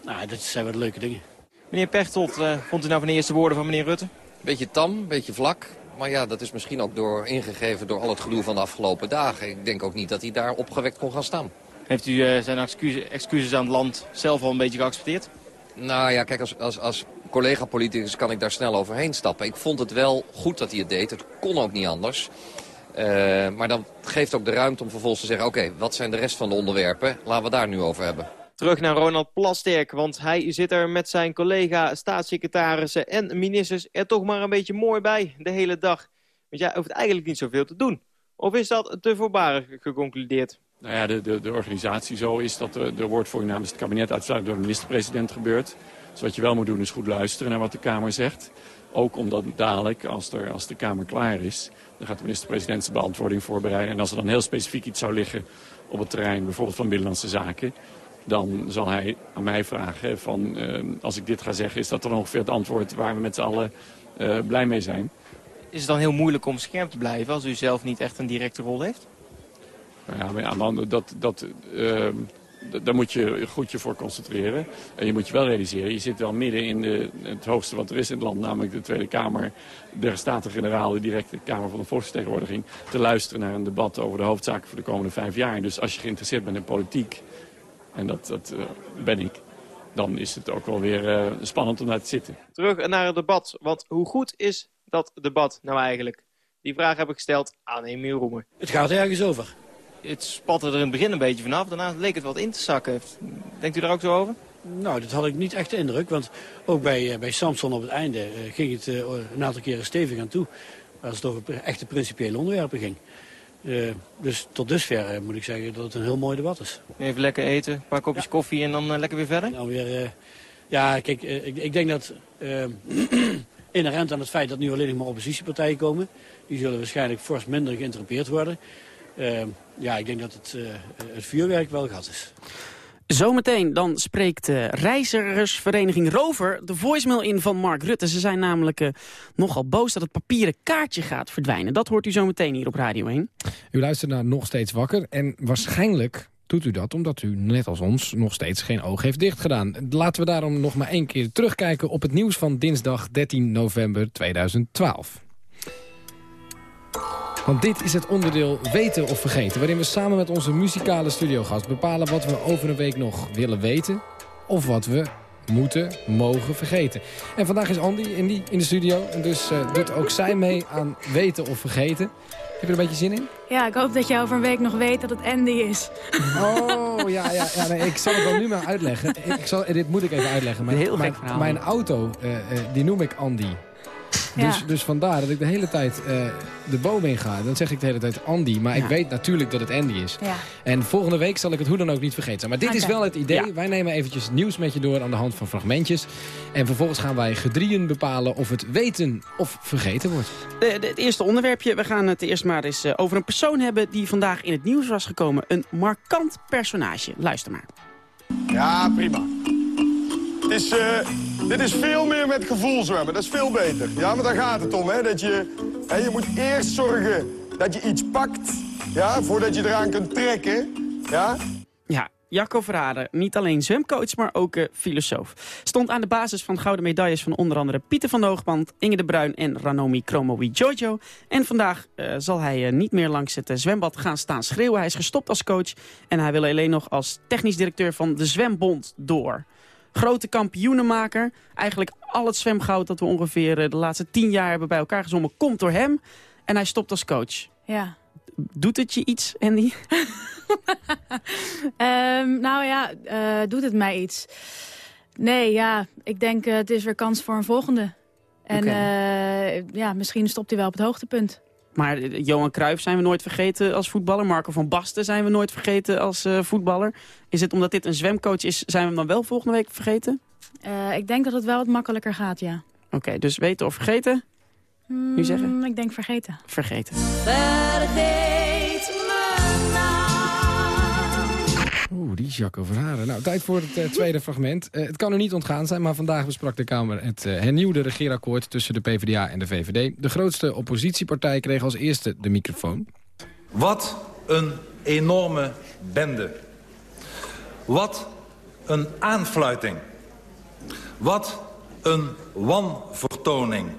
Nou, dat zijn wat leuke dingen. Meneer Pechtold, uh, vond u nou van de eerste woorden van meneer Rutte? Beetje tam, beetje vlak. Maar ja, dat is misschien ook door, ingegeven door al het gedoe van de afgelopen dagen. Ik denk ook niet dat hij daar opgewekt kon gaan staan. Heeft u uh, zijn excuses, excuses aan het land zelf al een beetje geaccepteerd? Nou ja, kijk, als, als, als collega-politicus kan ik daar snel overheen stappen. Ik vond het wel goed dat hij het deed. Het kon ook niet anders. Uh, maar dan geeft ook de ruimte om vervolgens te zeggen... oké, wat zijn de rest van de onderwerpen? Laten we daar nu over hebben. Terug naar Ronald Plasterk, want hij zit er met zijn collega staatssecretarissen en ministers er toch maar een beetje mooi bij de hele dag. Want jij hoeft eigenlijk niet zoveel te doen. Of is dat te voorbarig geconcludeerd? Nou ja, de, de, de organisatie zo is dat de, de woordvoering namens het kabinet uitsluitend door de minister-president gebeurt. Dus wat je wel moet doen is goed luisteren naar wat de Kamer zegt. Ook omdat dadelijk, als, er, als de Kamer klaar is, dan gaat de minister-president zijn beantwoording voorbereiden. En als er dan heel specifiek iets zou liggen op het terrein, bijvoorbeeld van Binnenlandse Zaken, dan zal hij aan mij vragen van, uh, als ik dit ga zeggen, is dat dan ongeveer het antwoord waar we met z'n allen uh, blij mee zijn. Is het dan heel moeilijk om scherp te blijven als u zelf niet echt een directe rol heeft? Nou ja, maar ja, dat, dat, uh, daar moet je goed je voor concentreren. En je moet je wel realiseren, je zit wel midden in de, het hoogste wat er is in het land, namelijk de Tweede Kamer, de Staten-Generaal, de directe Kamer van de Volksvertegenwoordiging, te luisteren naar een debat over de hoofdzaken voor de komende vijf jaar. Dus als je geïnteresseerd bent in politiek, en dat, dat uh, ben ik, dan is het ook wel weer uh, spannend om daar te zitten. Terug naar het debat, want hoe goed is dat debat nou eigenlijk? Die vraag heb ik gesteld aan Emiel Roemer. Het gaat ergens over het spatte er in het begin een beetje vanaf. Daarna leek het wat in te zakken. Denkt u daar ook zo over? Nou, dat had ik niet echt de indruk. Want ook bij, bij Samson op het einde uh, ging het uh, een aantal keren stevig aan toe. Als het over echte principiële onderwerpen ging. Uh, dus tot dusver moet ik zeggen dat het een heel mooi debat is. Even lekker eten, een paar kopjes ja. koffie en dan lekker weer verder? Nou weer, ja, kijk, ik, ik, denk dat inherent aan het feit dat nu alleen nog maar oppositiepartijen komen... die zullen waarschijnlijk fors minder geïnterpreteerd worden... Ja, ik denk dat het, het vuurwerk wel gehad is. Zometeen dan spreekt de reizigersvereniging Rover de voicemail in van Mark Rutte. Ze zijn namelijk uh, nogal boos dat het papieren kaartje gaat verdwijnen. Dat hoort u zometeen hier op Radio 1. U luistert naar Nog Steeds Wakker en waarschijnlijk doet u dat omdat u, net als ons, nog steeds geen oog heeft dichtgedaan. Laten we daarom nog maar één keer terugkijken op het nieuws van dinsdag 13 november 2012. Want dit is het onderdeel Weten of Vergeten... waarin we samen met onze muzikale studiogast bepalen wat we over een week nog willen weten... of wat we moeten, mogen vergeten. En vandaag is Andy in, die, in de studio. En dus uh, doet ook zij mee aan Weten of Vergeten. Heb je er een beetje zin in? Ja, ik hoop dat je over een week nog weet dat het Andy is. Oh, ja, ja, ja nee, ik zal het wel nu maar uitleggen. Ik zal, dit moet ik even uitleggen. Mijn, Heel mijn, mijn auto, uh, uh, die noem ik Andy. Dus, ja. dus vandaar dat ik de hele tijd uh, de boom in ga. Dan zeg ik de hele tijd Andy. Maar ja. ik weet natuurlijk dat het Andy is. Ja. En volgende week zal ik het hoe dan ook niet vergeten. Maar dit okay. is wel het idee. Wij nemen eventjes nieuws met je door aan de hand van fragmentjes. En vervolgens gaan wij gedrieën bepalen of het weten of vergeten wordt. De, de, het eerste onderwerpje. We gaan het eerst maar eens uh, over een persoon hebben die vandaag in het nieuws was gekomen. Een markant personage. Luister maar. Ja, prima. Is, uh, dit is veel meer met gevoel zwemmen. Dat is veel beter. Ja, maar daar gaat het om. Hè? Dat je, hè, je moet eerst zorgen dat je iets pakt... Ja, voordat je eraan kunt trekken. Ja, ja Jacco Verraden, niet alleen zwemcoach, maar ook uh, filosoof. Stond aan de basis van gouden medailles van onder andere Pieter van Hoogband, Inge de Bruin en Ranomi Kromowi Jojo. En vandaag uh, zal hij niet meer langs het zwembad gaan staan schreeuwen. Hij is gestopt als coach en hij wil alleen nog als technisch directeur van de Zwembond door grote kampioenenmaker. Eigenlijk al het zwemgoud dat we ongeveer de laatste tien jaar hebben bij elkaar gezongen... komt door hem. En hij stopt als coach. Ja. Doet het je iets, Andy? um, nou ja, uh, doet het mij iets? Nee, ja, ik denk uh, het is weer kans voor een volgende. En eh, ja, misschien stopt hij wel op het hoogtepunt. Maar Johan Cruijff zijn we nooit vergeten als voetballer. Marco van Basten zijn we nooit vergeten als eh, voetballer. Is het omdat dit een zwemcoach is, zijn we hem dan wel volgende week vergeten? Eh, ik denk dat het wel wat makkelijker gaat, ja. Oké, dus weten of vergeten? Nu zeggen? Mm, ik denk vergeten. Vergeten. Vergeet Jacco Verharen. Nou, tijd voor het eh, tweede fragment. Eh, het kan er niet ontgaan zijn, maar vandaag besprak de Kamer... het eh, hernieuwde regeerakkoord tussen de PvdA en de VVD. De grootste oppositiepartij kreeg als eerste de microfoon. Wat een enorme bende. Wat een aanfluiting. Wat een wanvertoning.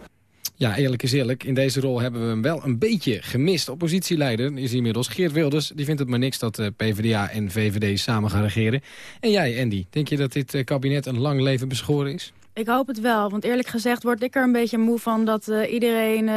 Ja, eerlijk is eerlijk. In deze rol hebben we hem wel een beetje gemist. Oppositieleider is inmiddels Geert Wilders. Die vindt het maar niks dat eh, PvdA en VVD samen gaan regeren. En jij, Andy, denk je dat dit eh, kabinet een lang leven beschoren is? Ik hoop het wel, want eerlijk gezegd word ik er een beetje moe van... dat eh, iedereen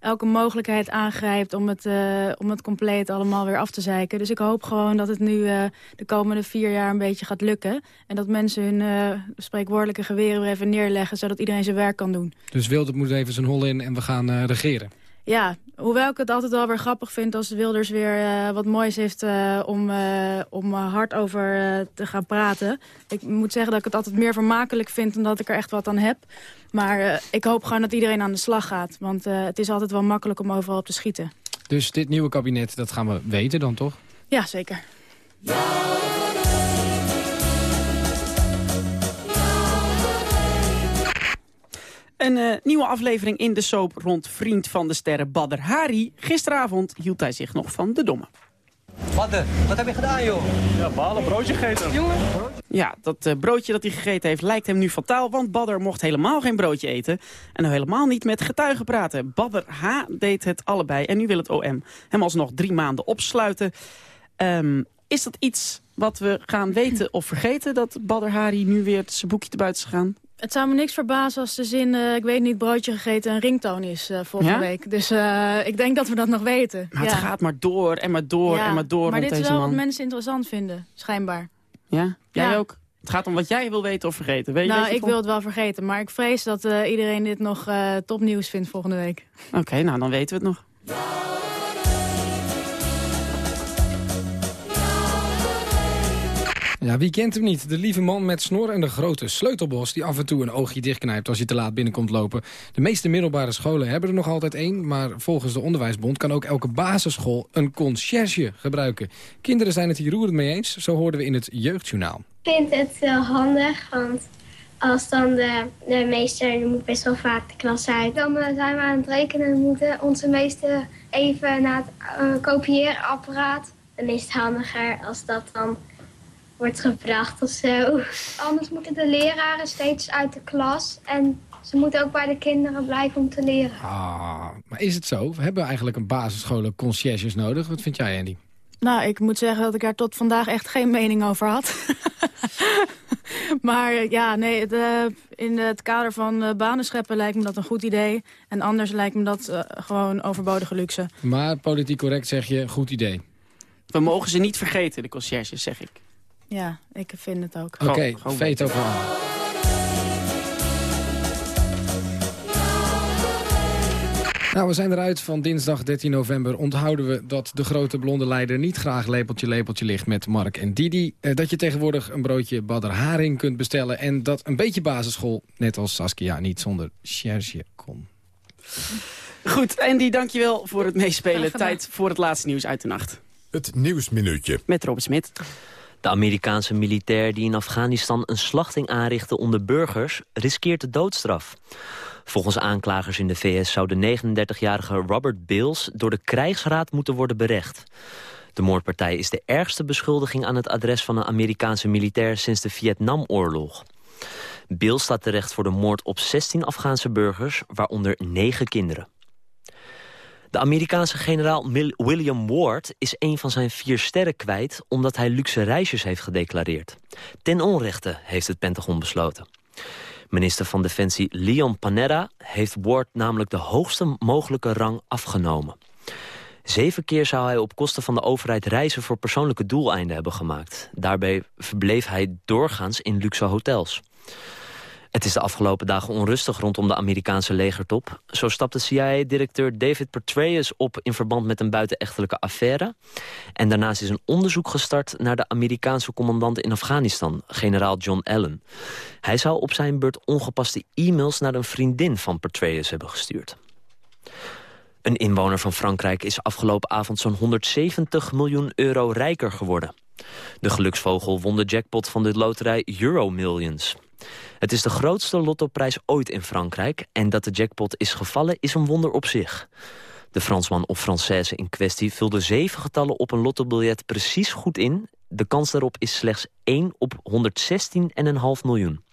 elke mogelijkheid aangrijpt om het, eh, om het compleet allemaal weer af te zeiken. Dus ik hoop gewoon dat het nu eh, de komende vier jaar een beetje gaat lukken. En dat mensen hun eh, spreekwoordelijke geweren weer even neerleggen... zodat iedereen zijn werk kan doen. Dus Wilders moet even zijn hol in en we gaan regeren. Ja, hoewel ik het altijd wel weer grappig vind als Wilders weer eh, wat moois heeft eh, om, eh, om hard over te gaan praten. Ik moet zeggen dat ik het altijd meer vermakelijk vind dan dat ik er echt wat aan heb. Maar ik hoop gewoon dat iedereen aan de slag gaat. Want het is altijd wel makkelijk om overal op te schieten. Dus dit nieuwe kabinet, dat gaan we weten dan toch? Ja, zeker. Een eh, nieuwe aflevering in de soap rond vriend van de sterren Badr Hari. Gisteravond hield hij zich nog van de domme. Badder, wat heb je gedaan, joh? Ja, balen, broodje gegeten. Jongen. Ja, dat eh, broodje dat hij gegeten heeft lijkt hem nu fataal... want Badr mocht helemaal geen broodje eten... en nou helemaal niet met getuigen praten. Badr H. deed het allebei en nu wil het OM hem alsnog drie maanden opsluiten. Ehm, is dat iets wat we gaan weten of vergeten... dat Badr Hari nu weer zijn boekje te buiten is gegaan? Het zou me niks verbazen als de zin, eh, ik weet niet, broodje gegeten een ringtoon is eh, volgende Ja? week. Dus eh, ik denk dat we dat nog weten. Maar ja. het gaat maar door en maar door Ja, en maar door Maar dit is wel man. wat mensen interessant vinden, schijnbaar. Ja? Jij ook? Het gaat om wat jij wil weten of vergeten. Weet, nou, ik wil het wel vergeten, maar ik vrees dat iedereen dit nog topnieuws vindt volgende week. Oké, nou dan weten we het nog. Ja, wie kent hem niet? De lieve man met snor en de grote sleutelbos... die af en toe een oogje dichtknijpt als je te laat binnenkomt lopen. De meeste middelbare scholen hebben er nog altijd één... maar volgens de Onderwijsbond kan ook elke basisschool een conciërge gebruiken. Kinderen zijn het hier roerend mee eens, zo hoorden we in het Jeugdjournaal. Ik vind het wel handig, want als dan de, de meester, die moet best wel vaak de klas uit. Dan eh, zijn we aan het rekenen en moeten onze meester even naar het eh, kopieerapparaat. Dan is het handiger als dat dan wordt gebracht of zo. Anders moeten de leraren steeds uit de klas en ze moeten ook bij de kinderen blijven om te leren. Ah, maar is het zo? We hebben eigenlijk een basisscholen conciërges nodig. Wat vind jij, Andy? Nou, ik moet zeggen dat ik daar tot vandaag echt geen mening over had. maar eh, ja, nee, het, eh, in het kader van eh, banen scheppen lijkt me dat een goed idee. En anders lijkt me dat gewoon overbodige luxe. Maar politiek correct zeg je, goed idee. We mogen ze niet vergeten, de conciërges, zeg ik. Ja, ik vind het ook. Oké, gewoon veto. Nou, we zijn eruit van dinsdag 13 november. Onthouden we dat de grote blonde leider niet graag lepeltje lepeltje ligt met Mark en Didi. Eh, dat je tegenwoordig een broodje badder haring kunt bestellen. En dat een beetje basisschool, net als Saskia, niet zonder Serge kon. Goed, Andy, dankjewel voor het meespelen. Tijd voor het laatste nieuws uit de nacht. Het Nieuwsminuutje. Met Robert Smit. De Amerikaanse militair die in Afghanistan een slachting aanrichtte onder burgers... riskeert de doodstraf. Volgens aanklagers in de VS zou de 39-jarige Robert Bills... door de krijgsraad moeten worden berecht. De moordpartij is de ergste beschuldiging aan het adres van een Amerikaanse militair... sinds de Vietnamoorlog. Bills staat terecht voor de moord op 16 Afghaanse burgers... waaronder 9 kinderen. De Amerikaanse generaal William Ward is een van zijn vier sterren kwijt... omdat hij luxe reisjes heeft gedeclareerd. Ten onrechte heeft het Pentagon besloten. Minister van Defensie Leon Panetta heeft Ward namelijk de hoogste mogelijke rang afgenomen. Zeven keer zou hij op kosten van de overheid reizen voor persoonlijke doeleinden hebben gemaakt. Daarbij verbleef hij doorgaans in luxe hotels. Het is de afgelopen dagen onrustig rondom de Amerikaanse legertop. Zo stapte CIA-directeur David Petraeus op in verband met een buitenechtelijke affaire. En daarnaast is een onderzoek gestart naar de Amerikaanse commandant in Afghanistan, generaal John Allen. Hij zou op zijn beurt ongepaste e-mails naar een vriendin van Petraeus hebben gestuurd. Een inwoner van Frankrijk is afgelopen avond zo'n 170 miljoen euro rijker geworden. De geluksvogel won de jackpot van de loterij Euro Millions. Het is de grootste lottoprijs ooit in Frankrijk... en dat de jackpot is gevallen is een wonder op zich. De Fransman of Française in kwestie vulde zeven getallen op een lottobiljet precies goed in. De kans daarop is slechts 1 op 116,5 miljoen.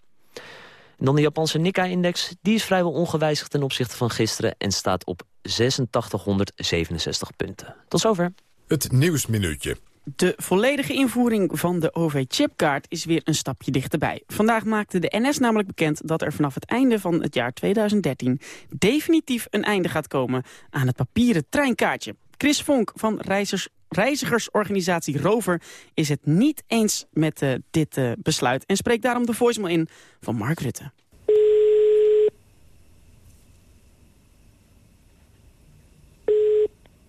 En dan de Japanse Nikkei-index. Die is vrijwel ongewijzigd ten opzichte van gisteren... en staat op 8667 punten. Tot zover. Het Nieuwsminuutje. De volledige invoering van de OV-chipkaart is weer een stapje dichterbij. Vandaag maakte de NS namelijk bekend dat er vanaf het einde van het jaar 2013... definitief een einde gaat komen aan het papieren treinkaartje. Chris Vonk van reizigers, reizigersorganisatie Rover is het niet eens met uh, dit uh, besluit... en spreekt daarom de voicemail in van Mark Rutte.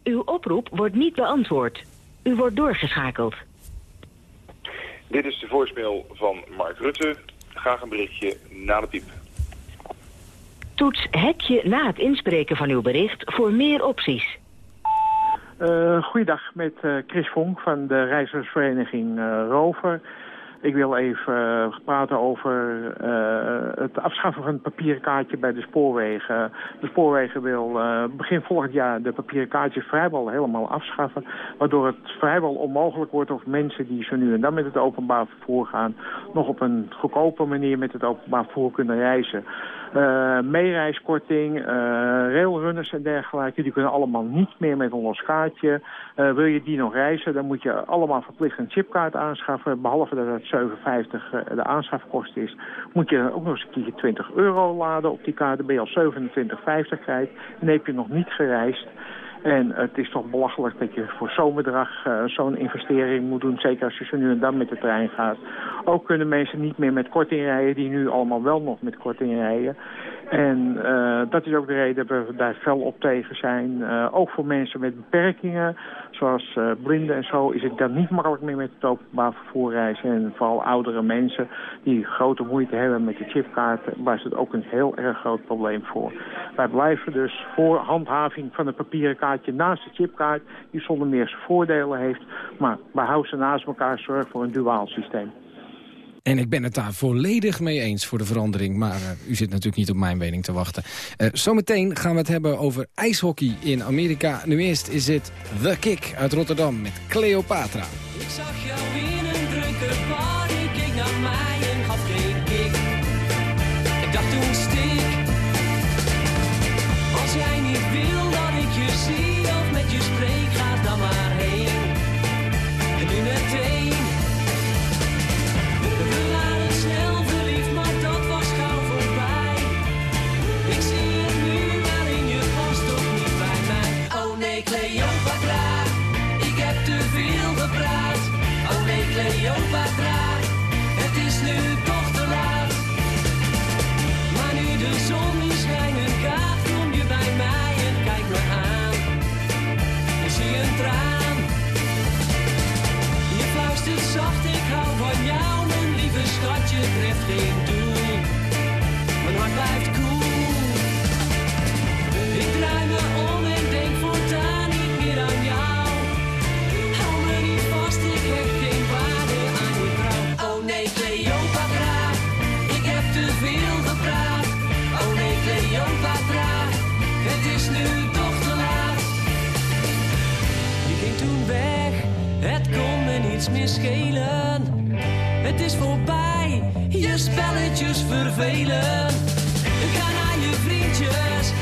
Uw oproep wordt niet beantwoord. U wordt doorgeschakeld. Dit is de voicemail van Mark Rutte. Graag een berichtje na de piep. Toets hekje na het inspreken van uw bericht voor meer opties. Uh, goeiedag, met uh, Chris Vonk van de reizigersvereniging uh, Rover. Ik wil even uh, praten over uh, het afschaffen van het papieren kaartje bij de spoorwegen. De spoorwegen wil uh, begin volgend jaar de papieren kaartjes vrijwel helemaal afschaffen. Waardoor het vrijwel onmogelijk wordt of mensen die zo nu en dan met het openbaar vervoer gaan... nog op een goedkope manier met het openbaar vervoer kunnen reizen. Uh, meereiskorting, uh, railrunners en dergelijke, die kunnen allemaal niet meer met los kaartje. Uh, wil je die nog reizen, dan moet je allemaal verplicht een chipkaart aanschaffen. Behalve dat het 57 de aanschafkost is, moet je ook nog eens een keertje 20 euro laden op die kaart. Dan ben je al 27,50 kwijt. En heb je nog niet gereisd. En het is toch belachelijk dat je voor zo'n bedrag uh, zo'n investering moet doen. Zeker als je zo nu en dan met de trein gaat. Ook kunnen mensen niet meer met korting rijden die nu allemaal wel nog met korting rijden. En uh, dat is ook de reden dat we daar fel op tegen zijn. Uh, ook voor mensen met beperkingen, zoals uh, blinden en zo, is het dan niet makkelijk meer met het openbaar vervoer reizen. En vooral oudere mensen die grote moeite hebben met de chipkaarten, waar is het ook een heel erg groot probleem voor. Wij blijven dus voor handhaving van het papieren kaartje naast de chipkaart, die zonder meer zijn voordelen heeft. Maar wij houden ze naast elkaar, zorg voor een duaal systeem. En ik ben het daar volledig mee eens voor de verandering. Maar uh, u zit natuurlijk niet op mijn mening te wachten. Uh, zometeen gaan we het hebben over ijshockey in Amerika. Nu eerst is het The Kick uit Rotterdam met Cleopatra. Ik schelen. Het is voorbij, je spelletjes vervelen. Ga naar je vriendjes,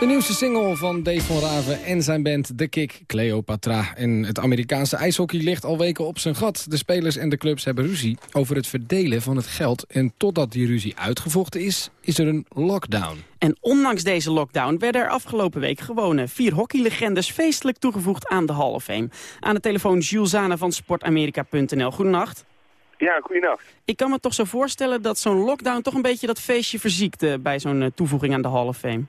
De nieuwste single van Dave van Raven en zijn band The Kick, Cleopatra. En het Amerikaanse ijshockey ligt al weken op zijn gat. De spelers en de clubs hebben ruzie over het verdelen van het geld. En totdat die ruzie uitgevochten is, is er een lockdown. En ondanks deze lockdown werden er afgelopen week gewoon eh, vier hockeylegendes feestelijk toegevoegd aan de Hall of Fame. Aan de telefoon Jules Zane van sportamerika.nl. Goedenacht. Ja, goeienacht. Ik kan me toch zo voorstellen dat zo'n lockdown toch een beetje dat feestje verziekt eh, bij zo'n eh, toevoeging aan de Hall of Fame.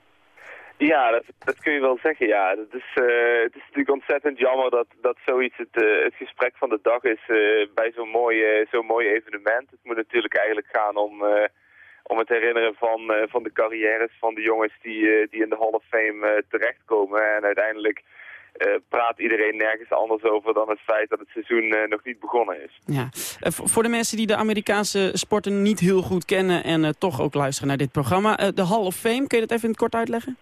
Ja, dat, dat kun je wel zeggen, ja. Is, eh, het is natuurlijk ontzettend jammer dat, dat zoiets het, eh, het gesprek van de dag is eh, bij zo'n mooi, zo'n mooi evenement. Het moet natuurlijk eigenlijk gaan om, om het herinneren van, van de carrières van de jongens die, die in de Hall of Fame terechtkomen. En uiteindelijk praat iedereen nergens anders over dan het feit dat het seizoen nog niet begonnen is. Ja. Voor de mensen die de Amerikaanse sporten niet heel goed kennen en toch ook luisteren naar dit programma. de Hall of Fame, kun je dat even in het kort uitleggen?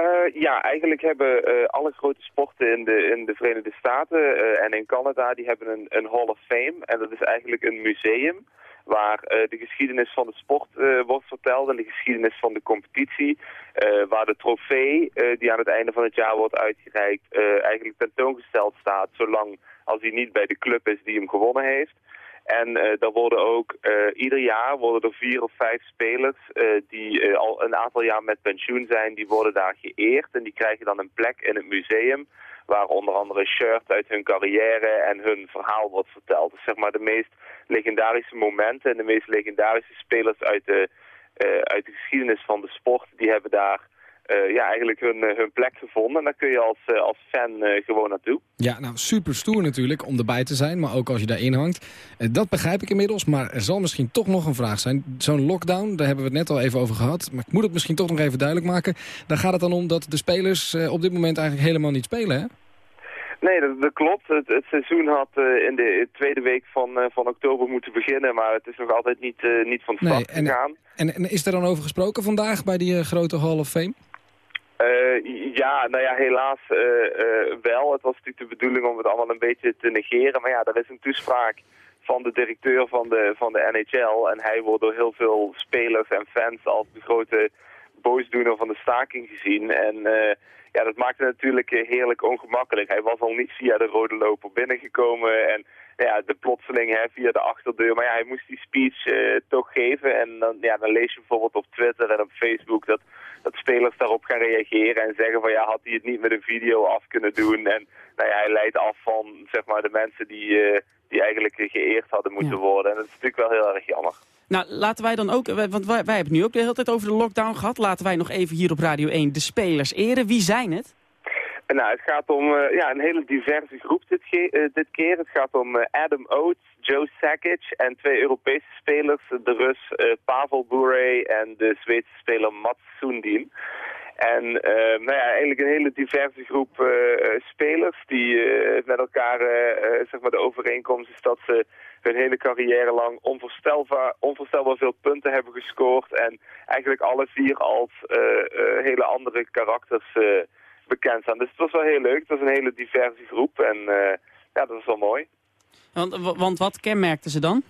Eh, ja, eigenlijk hebben eh, alle grote sporten in de, in de Verenigde Staten eh, en in Canada, die hebben een, een Hall of Fame. En dat is eigenlijk een museum waar de geschiedenis van de sport wordt verteld en de geschiedenis van de competitie. waar de trofee die aan het einde van het jaar wordt uitgereikt eigenlijk tentoongesteld staat, zolang als hij niet bij de club is die hem gewonnen heeft. En eh daar worden ook eh, ieder jaar worden er vier of vijf spelers eh, die al een aantal jaar met pensioen zijn, die worden daar geëerd en die krijgen dan een plek in het museum waar onder andere shirts uit hun carrière en hun verhaal wordt verteld. Dus zeg maar de meest legendarische momenten en de meest legendarische spelers uit de, uit de geschiedenis van de sport, die hebben daar eh, ja, eigenlijk hun, eh, hun plek gevonden. En daar kun je als, eh, als fan eh, gewoon naartoe. Ja, nou super stoer natuurlijk om erbij te zijn, maar ook als je daarin hangt. Dat begrijp ik inmiddels, maar er zal misschien toch nog een vraag zijn. Zo'n lockdown, daar hebben we het net al even over gehad. Maar ik moet het misschien toch nog even duidelijk maken. Daar gaat het dan om dat de spelers op dit moment eigenlijk helemaal niet spelen, hè? Nee, dat, dat klopt. Het, het seizoen had in de tweede week van, van oktober moeten beginnen, maar het is nog altijd niet, niet van start en, gegaan. en, en is er dan over gesproken vandaag bij die grote Hall of Fame? Eh, ja, nou ja, helaas eh, eh, wel. Het was natuurlijk de bedoeling om het allemaal een beetje te negeren. Maar ja, er is een toespraak van de directeur van de, van de NHL. En hij wordt door heel veel spelers en fans als de grote boosdoener van de staking gezien. En ja, dat maakte het natuurlijk heerlijk ongemakkelijk. Hij was al niet via de rode loper binnengekomen. En ja, de plotseling hè, via de achterdeur. Maar ja, hij moest die speech toch geven. En dan, ja, dan lees je bijvoorbeeld op Twitter en op Facebook dat, dat spelers daarop gaan reageren. En zeggen van ja, had hij het niet met een video af kunnen doen. En nou ja, hij leidt af van zeg maar de mensen die, eh, die eigenlijk geëerd hadden moeten worden. En dat is natuurlijk wel heel erg jammer. Nou, laten wij dan ook, want wij, wij hebben het nu ook de hele tijd over de lockdown gehad. Laten wij nog even hier op Radio 1 de spelers eren. Wie zijn het? Nou, het gaat om eh, ja, een hele diverse groep dit, eh, dit keer. Het gaat om eh, Adam Oates, Joe Sakic en twee Europese spelers. De Rus Pavel Bure en de Zweedse speler Mats Sundin. En nou ja, eigenlijk een hele diverse groep spelers die met elkaar, zeg maar de overeenkomst is dat ze hun hele carrière lang onvoorstelbaar, onvoorstelbaar veel punten hebben gescoord. En eigenlijk alle vier als hele andere karakters bekend staan. Dus het was wel heel leuk. Het was een hele diverse groep en eh, ja, dat was wel mooi. Want, want wat kenmerkten ze dan?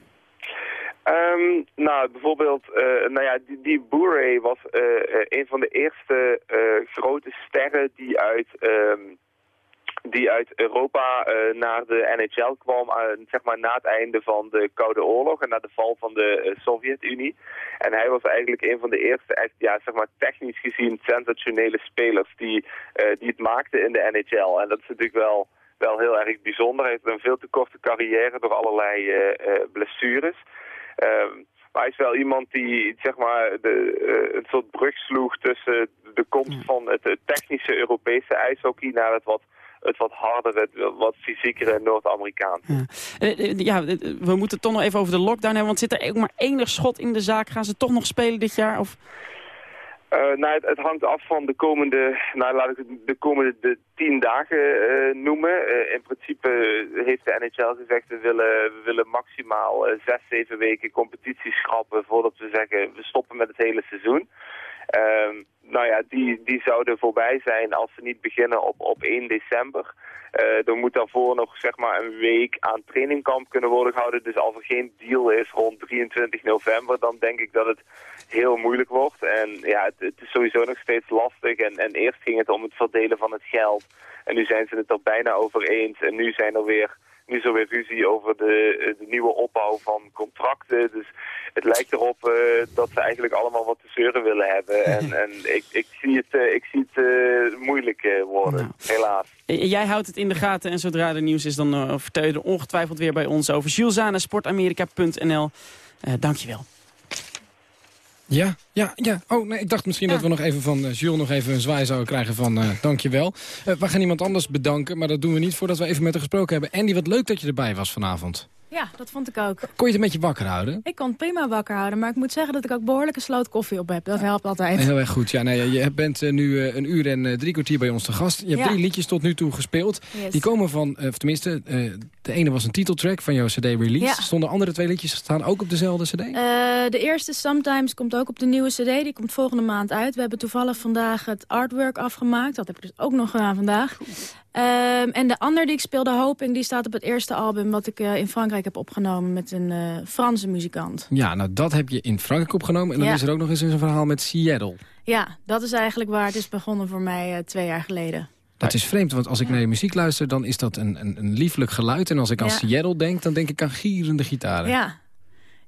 Ehm, nou, bijvoorbeeld, eh, nou ja, die, die Bure was eh, een van de eerste grote sterren die uit, ehm, die uit Europa eh, naar de NHL kwam, eh, zeg maar na het einde van de Koude Oorlog en na de val van de eh, Sovjet-Unie. En hij was eigenlijk een van de eerste, echt, ja, zeg maar technisch gezien, sensationele spelers die, die het maakten in de NHL. En dat is natuurlijk wel wel heel erg bijzonder. Hij heeft een veel te korte carrière door allerlei blessures. Ehm, maar hij is wel iemand die zeg maar, de, een soort brug sloeg tussen de komst van het, het technische Europese ijshockey naar het wat, het wat hardere, het wat fysiekere Noord-Amerikaan. Eh, eh, ja, eh, we moeten het toch nog even over de lockdown hebben. Want zit er ook maar enig schot in de zaak? Gaan ze toch nog spelen dit jaar? Of... Nou, het, het hangt af van de komende, nou, laat ik het de komende de tien dagen noemen. In principe heeft de NHL gezegd, we willen, we willen maximaal zes, zeven weken competitie schrappen voordat we zeggen, we stoppen met het hele seizoen. Nou ja, die, die zouden voorbij zijn als ze niet beginnen op, op 1 december. Eh, er moet daarvoor nog zeg maar een week aan trainingkamp kunnen worden gehouden. Dus als er geen deal is rond 23 november, dan denk ik dat het heel moeilijk wordt. En ja, het, het is sowieso nog steeds lastig. En, en eerst ging het om het verdelen van het geld. En nu zijn ze het er bijna over eens. En nu zijn er weer nu is er weer ruzie over de, de nieuwe opbouw van contracten. Dus het lijkt erop eh, dat ze eigenlijk allemaal wat te zeuren willen hebben. En, en ik, ik zie het, eh, ik zie het eh, moeilijk eh, worden, helaas. Eh, Jij houdt het in de gaten en zodra er nieuws is, dan eh, vertel je er ongetwijfeld weer bij ons over. Jules Zane, sportamerika.nl. Eh dankjewel. Ja, ja, ja. Oh, nee, ik dacht misschien dat we nog even van eh, Jules nog even een zwaai zouden krijgen van eh dankjewel. Eh we gaan iemand anders bedanken, maar dat doen we niet voordat we even met haar gesproken hebben. Andy, wat leuk dat je erbij was vanavond. Ja, dat vond ik ook. Kon je het een beetje wakker houden? Ik kon het prima wakker houden, maar ik moet zeggen dat ik ook behoorlijk een sloot koffie op heb. Dat helpt altijd. Heel erg goed. Ja, nee, je bent eh, nu eh, een uur en eh, drie kwartier bij ons te gast. Je hebt Ja. drie liedjes tot nu toe gespeeld. Yes. Die komen van, of tenminste, de ene was een titeltrack van jouw cd-release. Ja. Stonden andere twee liedjes staan ook op dezelfde cd? De eerste Sometimes komt ook op de nieuwe cd. Die komt volgende maand uit. We hebben toevallig vandaag het artwork afgemaakt. Dat heb ik dus ook nog gedaan vandaag. Ehm, en de ander die ik speelde, Hoping, die staat op het eerste album... wat ik eh, in Frankrijk heb opgenomen met een eh, Franse muzikant. Ja, nou dat heb je in Frankrijk opgenomen. En dan Ja. is er ook nog eens een verhaal met Seattle. Ja, dat is eigenlijk waar het is begonnen voor mij eh, twee jaar geleden. Dat is vreemd, want als ik naar je muziek luister... dan is dat een, een, een lieflijk geluid. En als ik aan Ja. Seattle denk, dan denk ik aan gierende gitaren. Ja.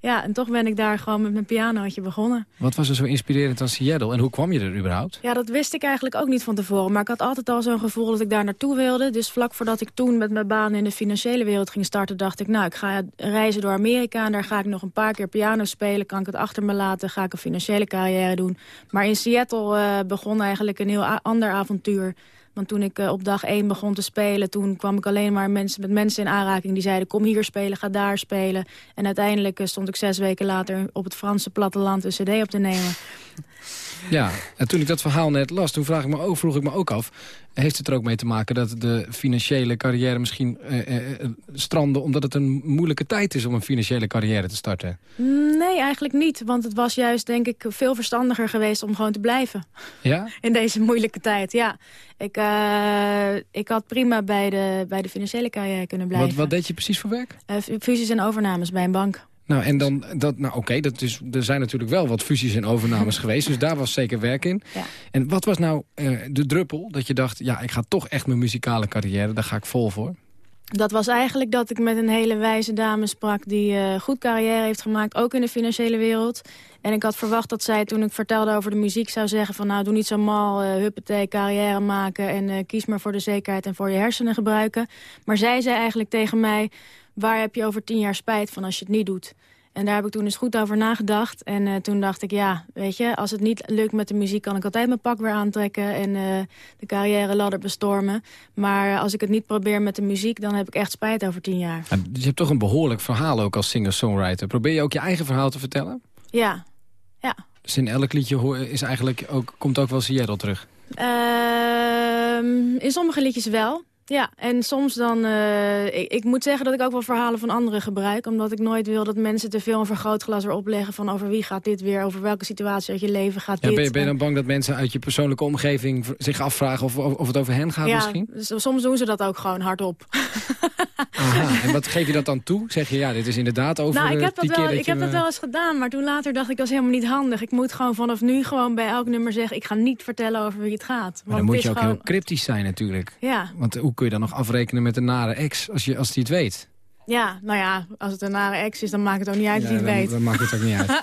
Ja, en toch ben ik daar gewoon met mijn pianootje begonnen. Wat was er zo inspirerend aan Seattle? En hoe kwam je er überhaupt? Ja, dat wist ik eigenlijk ook niet van tevoren. Maar ik had altijd al zo'n gevoel dat ik daar naartoe wilde. Dus vlak voordat ik toen met mijn baan in de financiële wereld ging starten... dacht ik, nou, ik ga reizen door Amerika... en daar ga ik nog een paar keer piano spelen. Kan ik het achter me laten, ga ik een financiële carrière doen. Maar in Seattle eh, begon eigenlijk een heel ander avontuur... Want toen ik eh, op dag één begon te spelen... toen kwam ik alleen maar mensen, met mensen in aanraking die zeiden... kom hier spelen, ga daar spelen. En uiteindelijk eh, stond ik zes weken later op het Franse platteland een cd op te nemen. Ja, en toen ik dat verhaal net las, toen vraag ik me ook, vroeg ik me ook af... heeft het er ook mee te maken dat de financiële carrière misschien eh, eh, eh, strandde... omdat het een moeilijke tijd is om een financiële carrière te starten? Nee, eigenlijk niet. Want het was juist, denk ik, veel verstandiger geweest om gewoon te blijven. Ja? In deze moeilijke tijd, ja. Ik, eh, ik had prima bij de, bij de financiële carrière kunnen blijven. Wat, wat deed je precies voor werk? Eh, fu- fusies en overnames bij een bank. Nou, en dan, dat, nou oké, dat is er zijn natuurlijk wel wat fusies en overnames geweest. Dus daar was zeker werk in. Ja. En wat was nou eh, de druppel dat je dacht... ja, ik ga toch echt mijn muzikale carrière, daar ga ik vol voor? Dat was eigenlijk dat ik met een hele wijze dame sprak... die eh, goed carrière heeft gemaakt, ook in de financiële wereld. En ik had verwacht dat zij, toen ik vertelde over de muziek... zou zeggen van, nou, doe niet zo mal, huppatee, carrière maken... en kies maar voor de zekerheid en voor je hersenen gebruiken. Maar zij zei eigenlijk tegen mij... waar heb je over tien jaar spijt van als je het niet doet? En daar heb ik toen eens goed over nagedacht. En eh, toen dacht ik, ja, weet je, als het niet lukt met de muziek... kan ik altijd mijn pak weer aantrekken en eh, de carrière ladder bestormen. Maar als ik het niet probeer met de muziek... dan heb ik echt spijt over tien jaar. Ja, dus je hebt toch een behoorlijk verhaal ook als singer-songwriter. Probeer je ook je eigen verhaal te vertellen? Ja, ja. Dus in elk liedje is eigenlijk ook, komt ook wel Seattle terug. Ehm, in sommige liedjes wel. Ja, en soms dan... eh, ik, ik moet zeggen dat ik ook wel verhalen van anderen gebruik. Omdat ik nooit wil dat mensen te veel een vergrootglas erop leggen... van over wie gaat dit weer, over welke situatie uit je leven gaat Ja, dit. ben, je, ben je dan bang dat mensen uit je persoonlijke omgeving zich afvragen of, of, of het over hen gaat ja, misschien? dus soms doen ze dat ook gewoon hardop. Aha, en wat geef je dat dan toe? Zeg je, ja, dit is inderdaad over nou, ik heb, dat wel, ik heb dat wel eens gedaan, maar toen later dacht ik dat is helemaal niet handig. Ik moet gewoon vanaf nu gewoon bij elk nummer zeggen... ik ga niet vertellen over wie het gaat. Maar dan moet je ook gewoon... heel cryptisch zijn natuurlijk. Ja, Want hoe kun je dan nog afrekenen met een nare ex als, je, als die het weet? ja, nou ja, als het een nare ex is, dan maakt het ook niet uit Ja, wie het dan, weet. dan maakt het ook niet uit.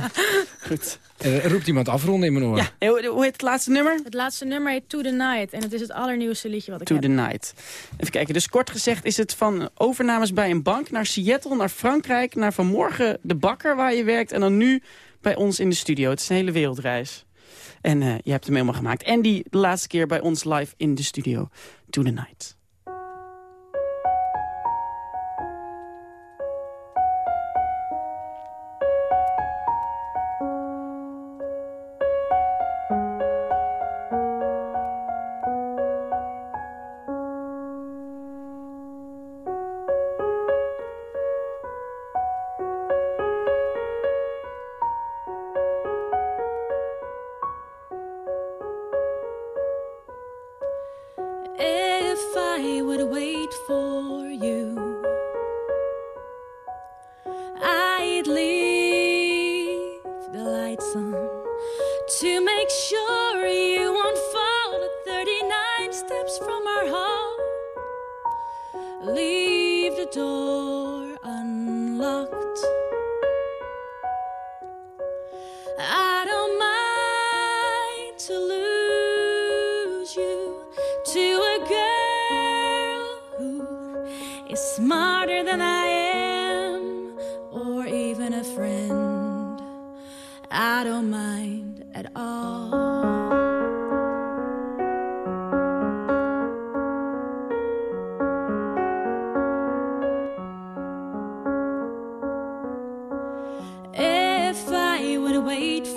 Goed. Er roept iemand afronden in mijn oor. Ja, hoe, hoe heet het laatste nummer? Het laatste nummer heet To The Night. En het is het allernieuwste liedje wat ik To heb. the Night. Even kijken, dus kort gezegd is het van overnames bij een bank... naar Seattle, naar Frankrijk, naar vanmorgen de bakker waar je werkt... en dan nu bij ons in de studio. Het is een hele wereldreis. En eh, je hebt hem helemaal gemaakt. En die de laatste keer bij ons live in de studio. To the Night.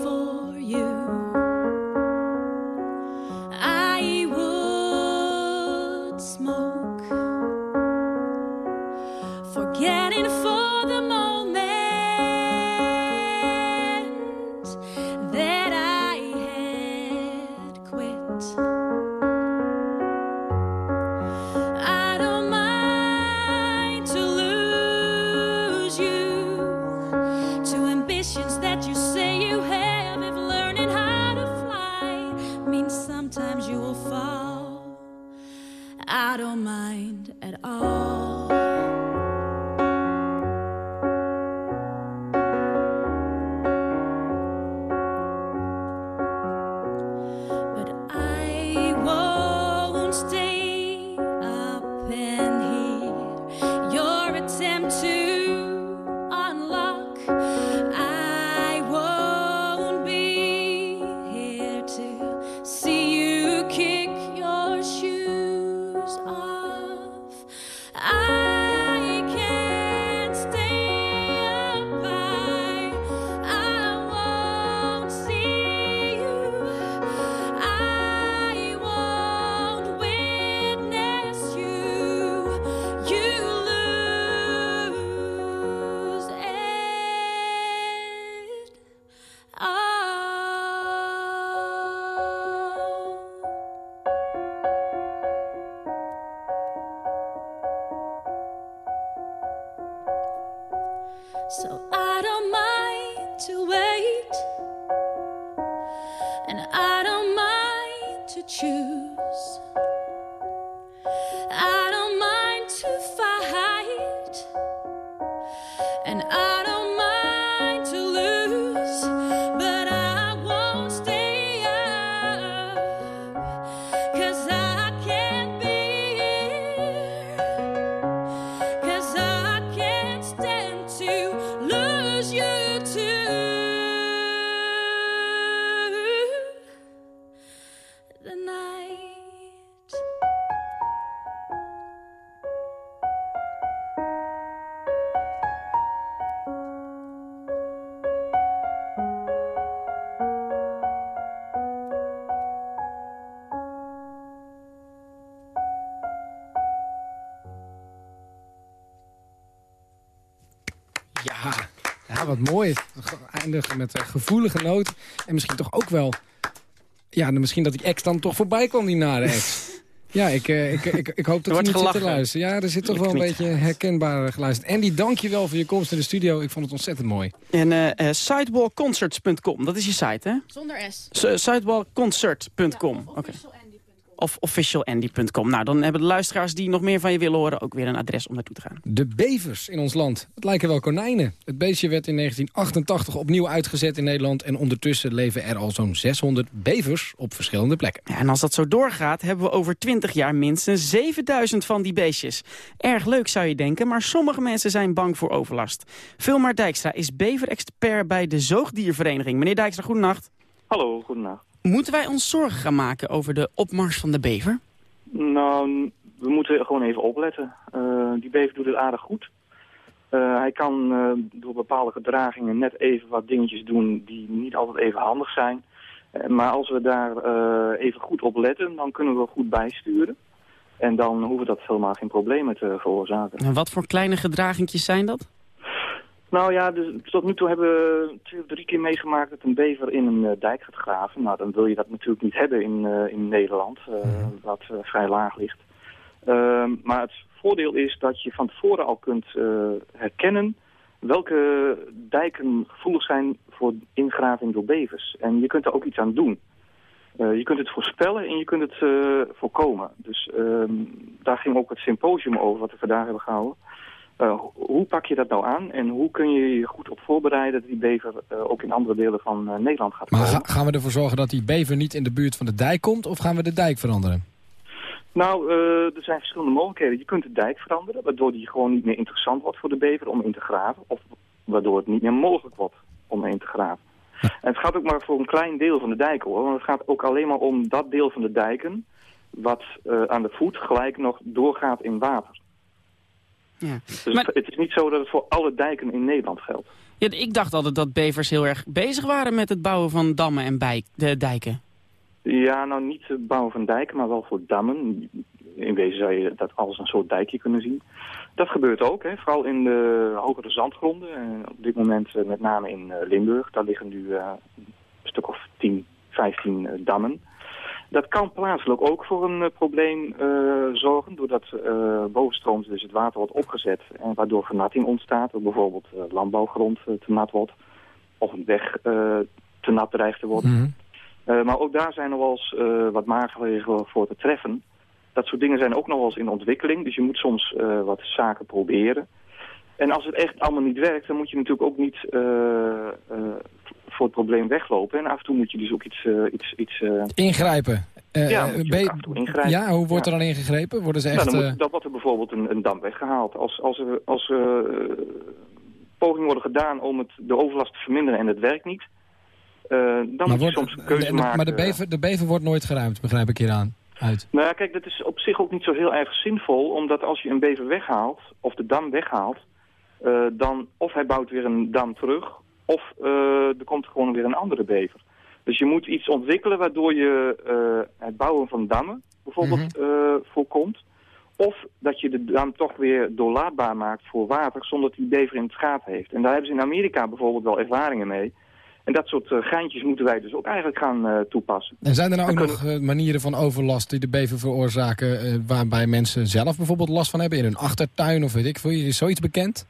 For you, wat mooi. Eindigen met een gevoelige noot. En misschien toch ook wel... Ja, misschien dat die ex dan toch voorbij kwam, die nare ex. Ja, ik, eh, ik, ik, ik hoop dat je niet zit te gelachen. luisteren. Ja, er zit toch wel een beetje herkenbaar geluisterd. Andy, dank je wel voor je komst in de studio. Ik vond het ontzettend mooi. En sidewalkconcerts.com, dat is je site, hè? Zonder S. S- Sidewalkconcert.com. Oké. Of officialandy.com. Nou, dan hebben de luisteraars die nog meer van je willen horen... ook weer een adres om naartoe te gaan. De bevers in ons land. Het lijken wel konijnen. Het beestje werd in 1988 opnieuw uitgezet in Nederland... en ondertussen leven er al zo'n 600 bevers op verschillende plekken. Ja, en als dat zo doorgaat, hebben we over 20 jaar minstens 7000 van die beestjes. Erg leuk zou je denken, maar sommige mensen zijn bang voor overlast. Vilmar Dijkstra is beverexpert bij de Zoogdiervereniging. Meneer Dijkstra, goedenacht. Hallo, goedendag. Moeten wij ons zorgen gaan maken over de opmars van de bever? Nou, we moeten gewoon even opletten. Eh, die bever doet het aardig goed. Eh, hij kan eh, door bepaalde gedragingen net even wat dingetjes doen die niet altijd even handig zijn. Maar als we daar even goed op letten, dan kunnen we goed bijsturen. En dan hoeven dat helemaal geen problemen te veroorzaken. En wat voor kleine gedragingjes zijn dat? Nou ja, dus tot nu toe hebben we twee of drie keer meegemaakt dat een bever in een eh, dijk gaat graven. Nou, dan wil je dat natuurlijk niet hebben in, eh, in Nederland, eh, wat eh, vrij laag ligt. Ehm, maar het voordeel is dat je van tevoren al kunt herkennen welke dijken gevoelig zijn voor ingraving door bevers. En je kunt er ook iets aan doen. Je kunt het voorspellen en je kunt het voorkomen. Dus ehm, daar ging ook het symposium over wat we vandaag hebben gehouden. Eh, hoe pak je dat nou aan en hoe kun je je goed op voorbereiden dat die bever eh, ook in andere delen van eh, Nederland gaat Maar komen? ga- gaan we ervoor zorgen dat die bever niet in de buurt van de dijk komt... of gaan we de dijk veranderen? Nou, er zijn verschillende mogelijkheden. Je kunt de dijk veranderen, waardoor die gewoon niet meer interessant wordt voor de bever om in te graven. Of waardoor het niet meer mogelijk wordt om in te graven. En het gaat ook maar voor een klein deel van de dijken hoor. Want het gaat ook alleen maar om dat deel van de dijken wat aan de voet gelijk nog doorgaat in water. Ja. Dus het, het is niet zo dat het voor alle dijken in Nederland geldt. Ja, ik dacht altijd dat bevers heel erg bezig waren met het bouwen van dammen en bij, de dijken. Ja, nou niet het bouwen van dijken, maar wel voor dammen. In wezen zou je dat als een soort dijkje kunnen zien. Dat gebeurt ook, hè. vooral in de hogere zandgronden. En op dit moment eh, met name in eh, Limburg. Daar liggen nu eh, een stuk of 10, 15 eh, dammen. Dat kan plaatselijk ook voor een eh, probleem eh, zorgen. Doordat eh bovenstrooms dus het water wordt opgezet. En waardoor vernatting ontstaat. Door bijvoorbeeld landbouwgrond te nat wordt. Of een weg te nat dreigt te worden. Eh, maar ook daar zijn nog wel eens wat maatregelen voor te treffen. Dat soort dingen zijn ook nog wel eens in ontwikkeling. Dus je moet soms wat zaken proberen. En als het echt allemaal niet werkt, dan moet je natuurlijk ook niet eh, eh, voor het probleem weglopen. En af en toe moet je dus ook iets... eh, iets, iets Ingrijpen. Ja, ingrijpen. Ja, hoe wordt Ja. er dan ingegrepen? Worden ze nou, echt... dan, eh, moet, dan wordt er bijvoorbeeld een, een dam weggehaald. Als, als er, als pogingen worden gedaan om het, de overlast te verminderen en het werkt niet... dan moet je soms een keuze de- maken. Maar de bever, de bever wordt nooit geruimd, begrijp ik hieraan. Uit. Nou ja, kijk, dat is op zich ook niet zo heel erg zinvol, omdat als je een bever weghaalt, of de dam weghaalt, eh, dan of hij bouwt weer een dam terug, of eh, er komt gewoon weer een andere bever. Dus je moet iets ontwikkelen waardoor je eh, het bouwen van dammen bijvoorbeeld eh, voorkomt. Of dat je de dam toch weer doorlaatbaar maakt voor water, zonder dat die bever in het heeft. En daar hebben ze in Amerika bijvoorbeeld wel ervaringen mee. En dat soort geintjes moeten wij dus ook eigenlijk gaan toepassen. En zijn er nou ook nog manieren van overlast die de bever veroorzaken... waarbij mensen zelf bijvoorbeeld last van hebben in hun achtertuin of weet ik veel? Is zoiets bekend?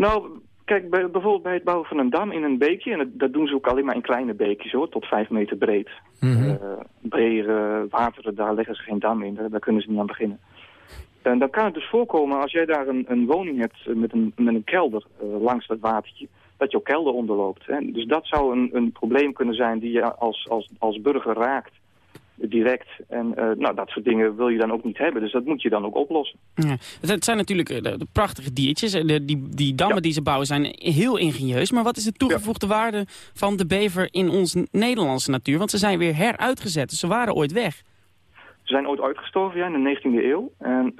Nou, kijk, bij, bijvoorbeeld bij het bouwen van een dam in een beekje... en dat, dat doen ze ook alleen maar in kleine beekjes, hoor, tot vijf meter breed. Eh, bredere wateren, daar leggen ze geen dam in, daar, daar kunnen ze niet aan beginnen. En dan kan het dus voorkomen, als jij daar een, een woning hebt eh, met een, met een kelder eh, langs dat watertje... dat jouw kelder onderloopt. Hè. Dus dat zou een, een probleem kunnen zijn die je als, als, als burger raakt, direct. En eh, nou, dat soort dingen wil je dan ook niet hebben, dus dat moet je dan ook oplossen. Ja. Het zijn natuurlijk eh, de, de prachtige diertjes. Eh, De, die, die dammen die ze bouwen zijn heel ingenieus. Maar wat is de toegevoegde waarde van de bever in onze Nederlandse natuur? Want ze zijn weer heruitgezet, dus ze waren ooit weg. Ze zijn ooit uitgestorven ja, in de 19e eeuw. En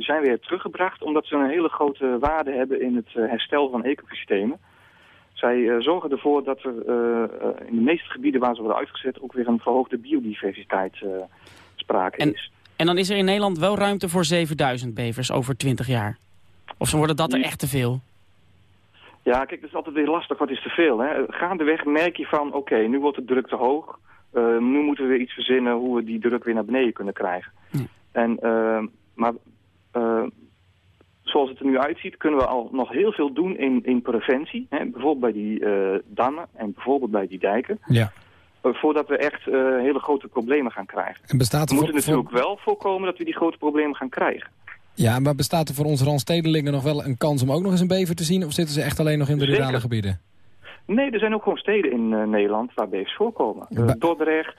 die zijn weer teruggebracht omdat ze een hele grote waarde hebben in het eh, herstel van ecosystemen. Zij eh, zorgen ervoor dat er eh, eh, in de meeste gebieden waar ze worden uitgezet ook weer een verhoogde biodiversiteit sprake is. En dan is er in Nederland wel ruimte voor 7000 bevers over 20 jaar. Of ze worden dat er echt te veel? Ja, kijk, dat is altijd weer lastig. Wat is te veel? Hè? Gaandeweg merk je van, oké, nu wordt de druk te hoog. Nu moeten we weer iets verzinnen hoe we die druk weer naar beneden kunnen krijgen. En, maar zoals het er nu uitziet, kunnen we al nog heel veel doen in, in preventie. Hè? Bijvoorbeeld bij die eh, dammen en bijvoorbeeld bij die dijken. Ja. Eh, voordat we echt eh, hele grote problemen gaan krijgen. En bestaat We moeten voor, voor- natuurlijk wel voorkomen dat we die grote problemen gaan krijgen. ja, maar bestaat er voor onze randstedelingen nog wel een kans om ook nog eens een bever te zien? Of zitten ze echt alleen nog in de Zeker. rurale gebieden? Nee, er zijn ook gewoon steden in Nederland waar bevers voorkomen. Eh, Dordrecht,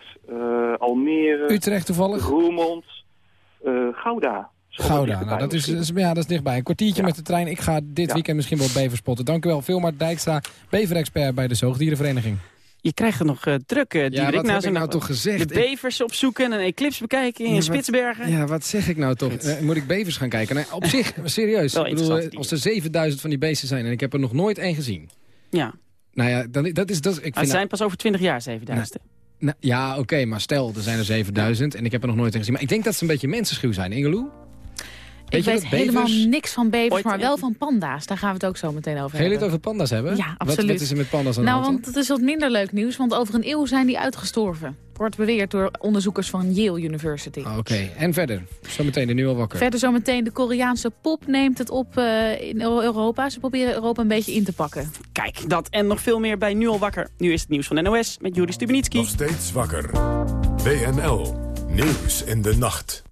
Almere, Utrecht toevallig? Roermond, Gouda. Gouda, nou, dat, is, ja, dat is dichtbij. Een kwartiertje met de trein. Ik ga dit weekend misschien wel bever spotten. Dank u wel, Vilmar Dijkstra, beverexpert bij de Zoogdierenvereniging. Je krijgt er nog eh, druk, eh, Diederik. wat Nou, heb ze ik nou toch gezegd? De bevers opzoeken en een eclipse bekijken in Ja, wat- Spitsbergen. Ja, wat zeg ik nou toch? Eh, moet ik bevers gaan kijken? Nee, op zich, serieus. Wel Ik bedoel, als er 7000 van die beesten zijn en ik heb er nog nooit één gezien. Ja. Nou ja, dan, dat is... Dat, ik vind het zijn pas over 20 jaar 7000. Nou, ja, oké, maar stel, er zijn er 7000 en ik heb er nog nooit een gezien. Maar ik denk dat ze een beetje mensenschuw zijn, Ingeloe? Ik je weet helemaal niks van bevers, Ooit- maar wel van panda's. Daar gaan we het ook zo meteen over Gaan jullie het hebben. over panda's hebben? Ja, Wat- absoluut. Wat, is er met panda's aan de Nou, hand? want het is wat minder leuk nieuws, want over een eeuw zijn die uitgestorven. Wordt beweerd door onderzoekers van Yale University. Ah, Oké, en verder? Zometeen de nu al wakker. Verder zometeen de Koreaanse pop neemt het op eh, in Euro- Europa. Ze proberen Europa een beetje in te pakken. Kijk, dat en nog veel meer bij Nu al wakker. Nu is het nieuws van NOS met Juri Stubenitski. Nog steeds wakker. WNL. Nieuws in de nacht.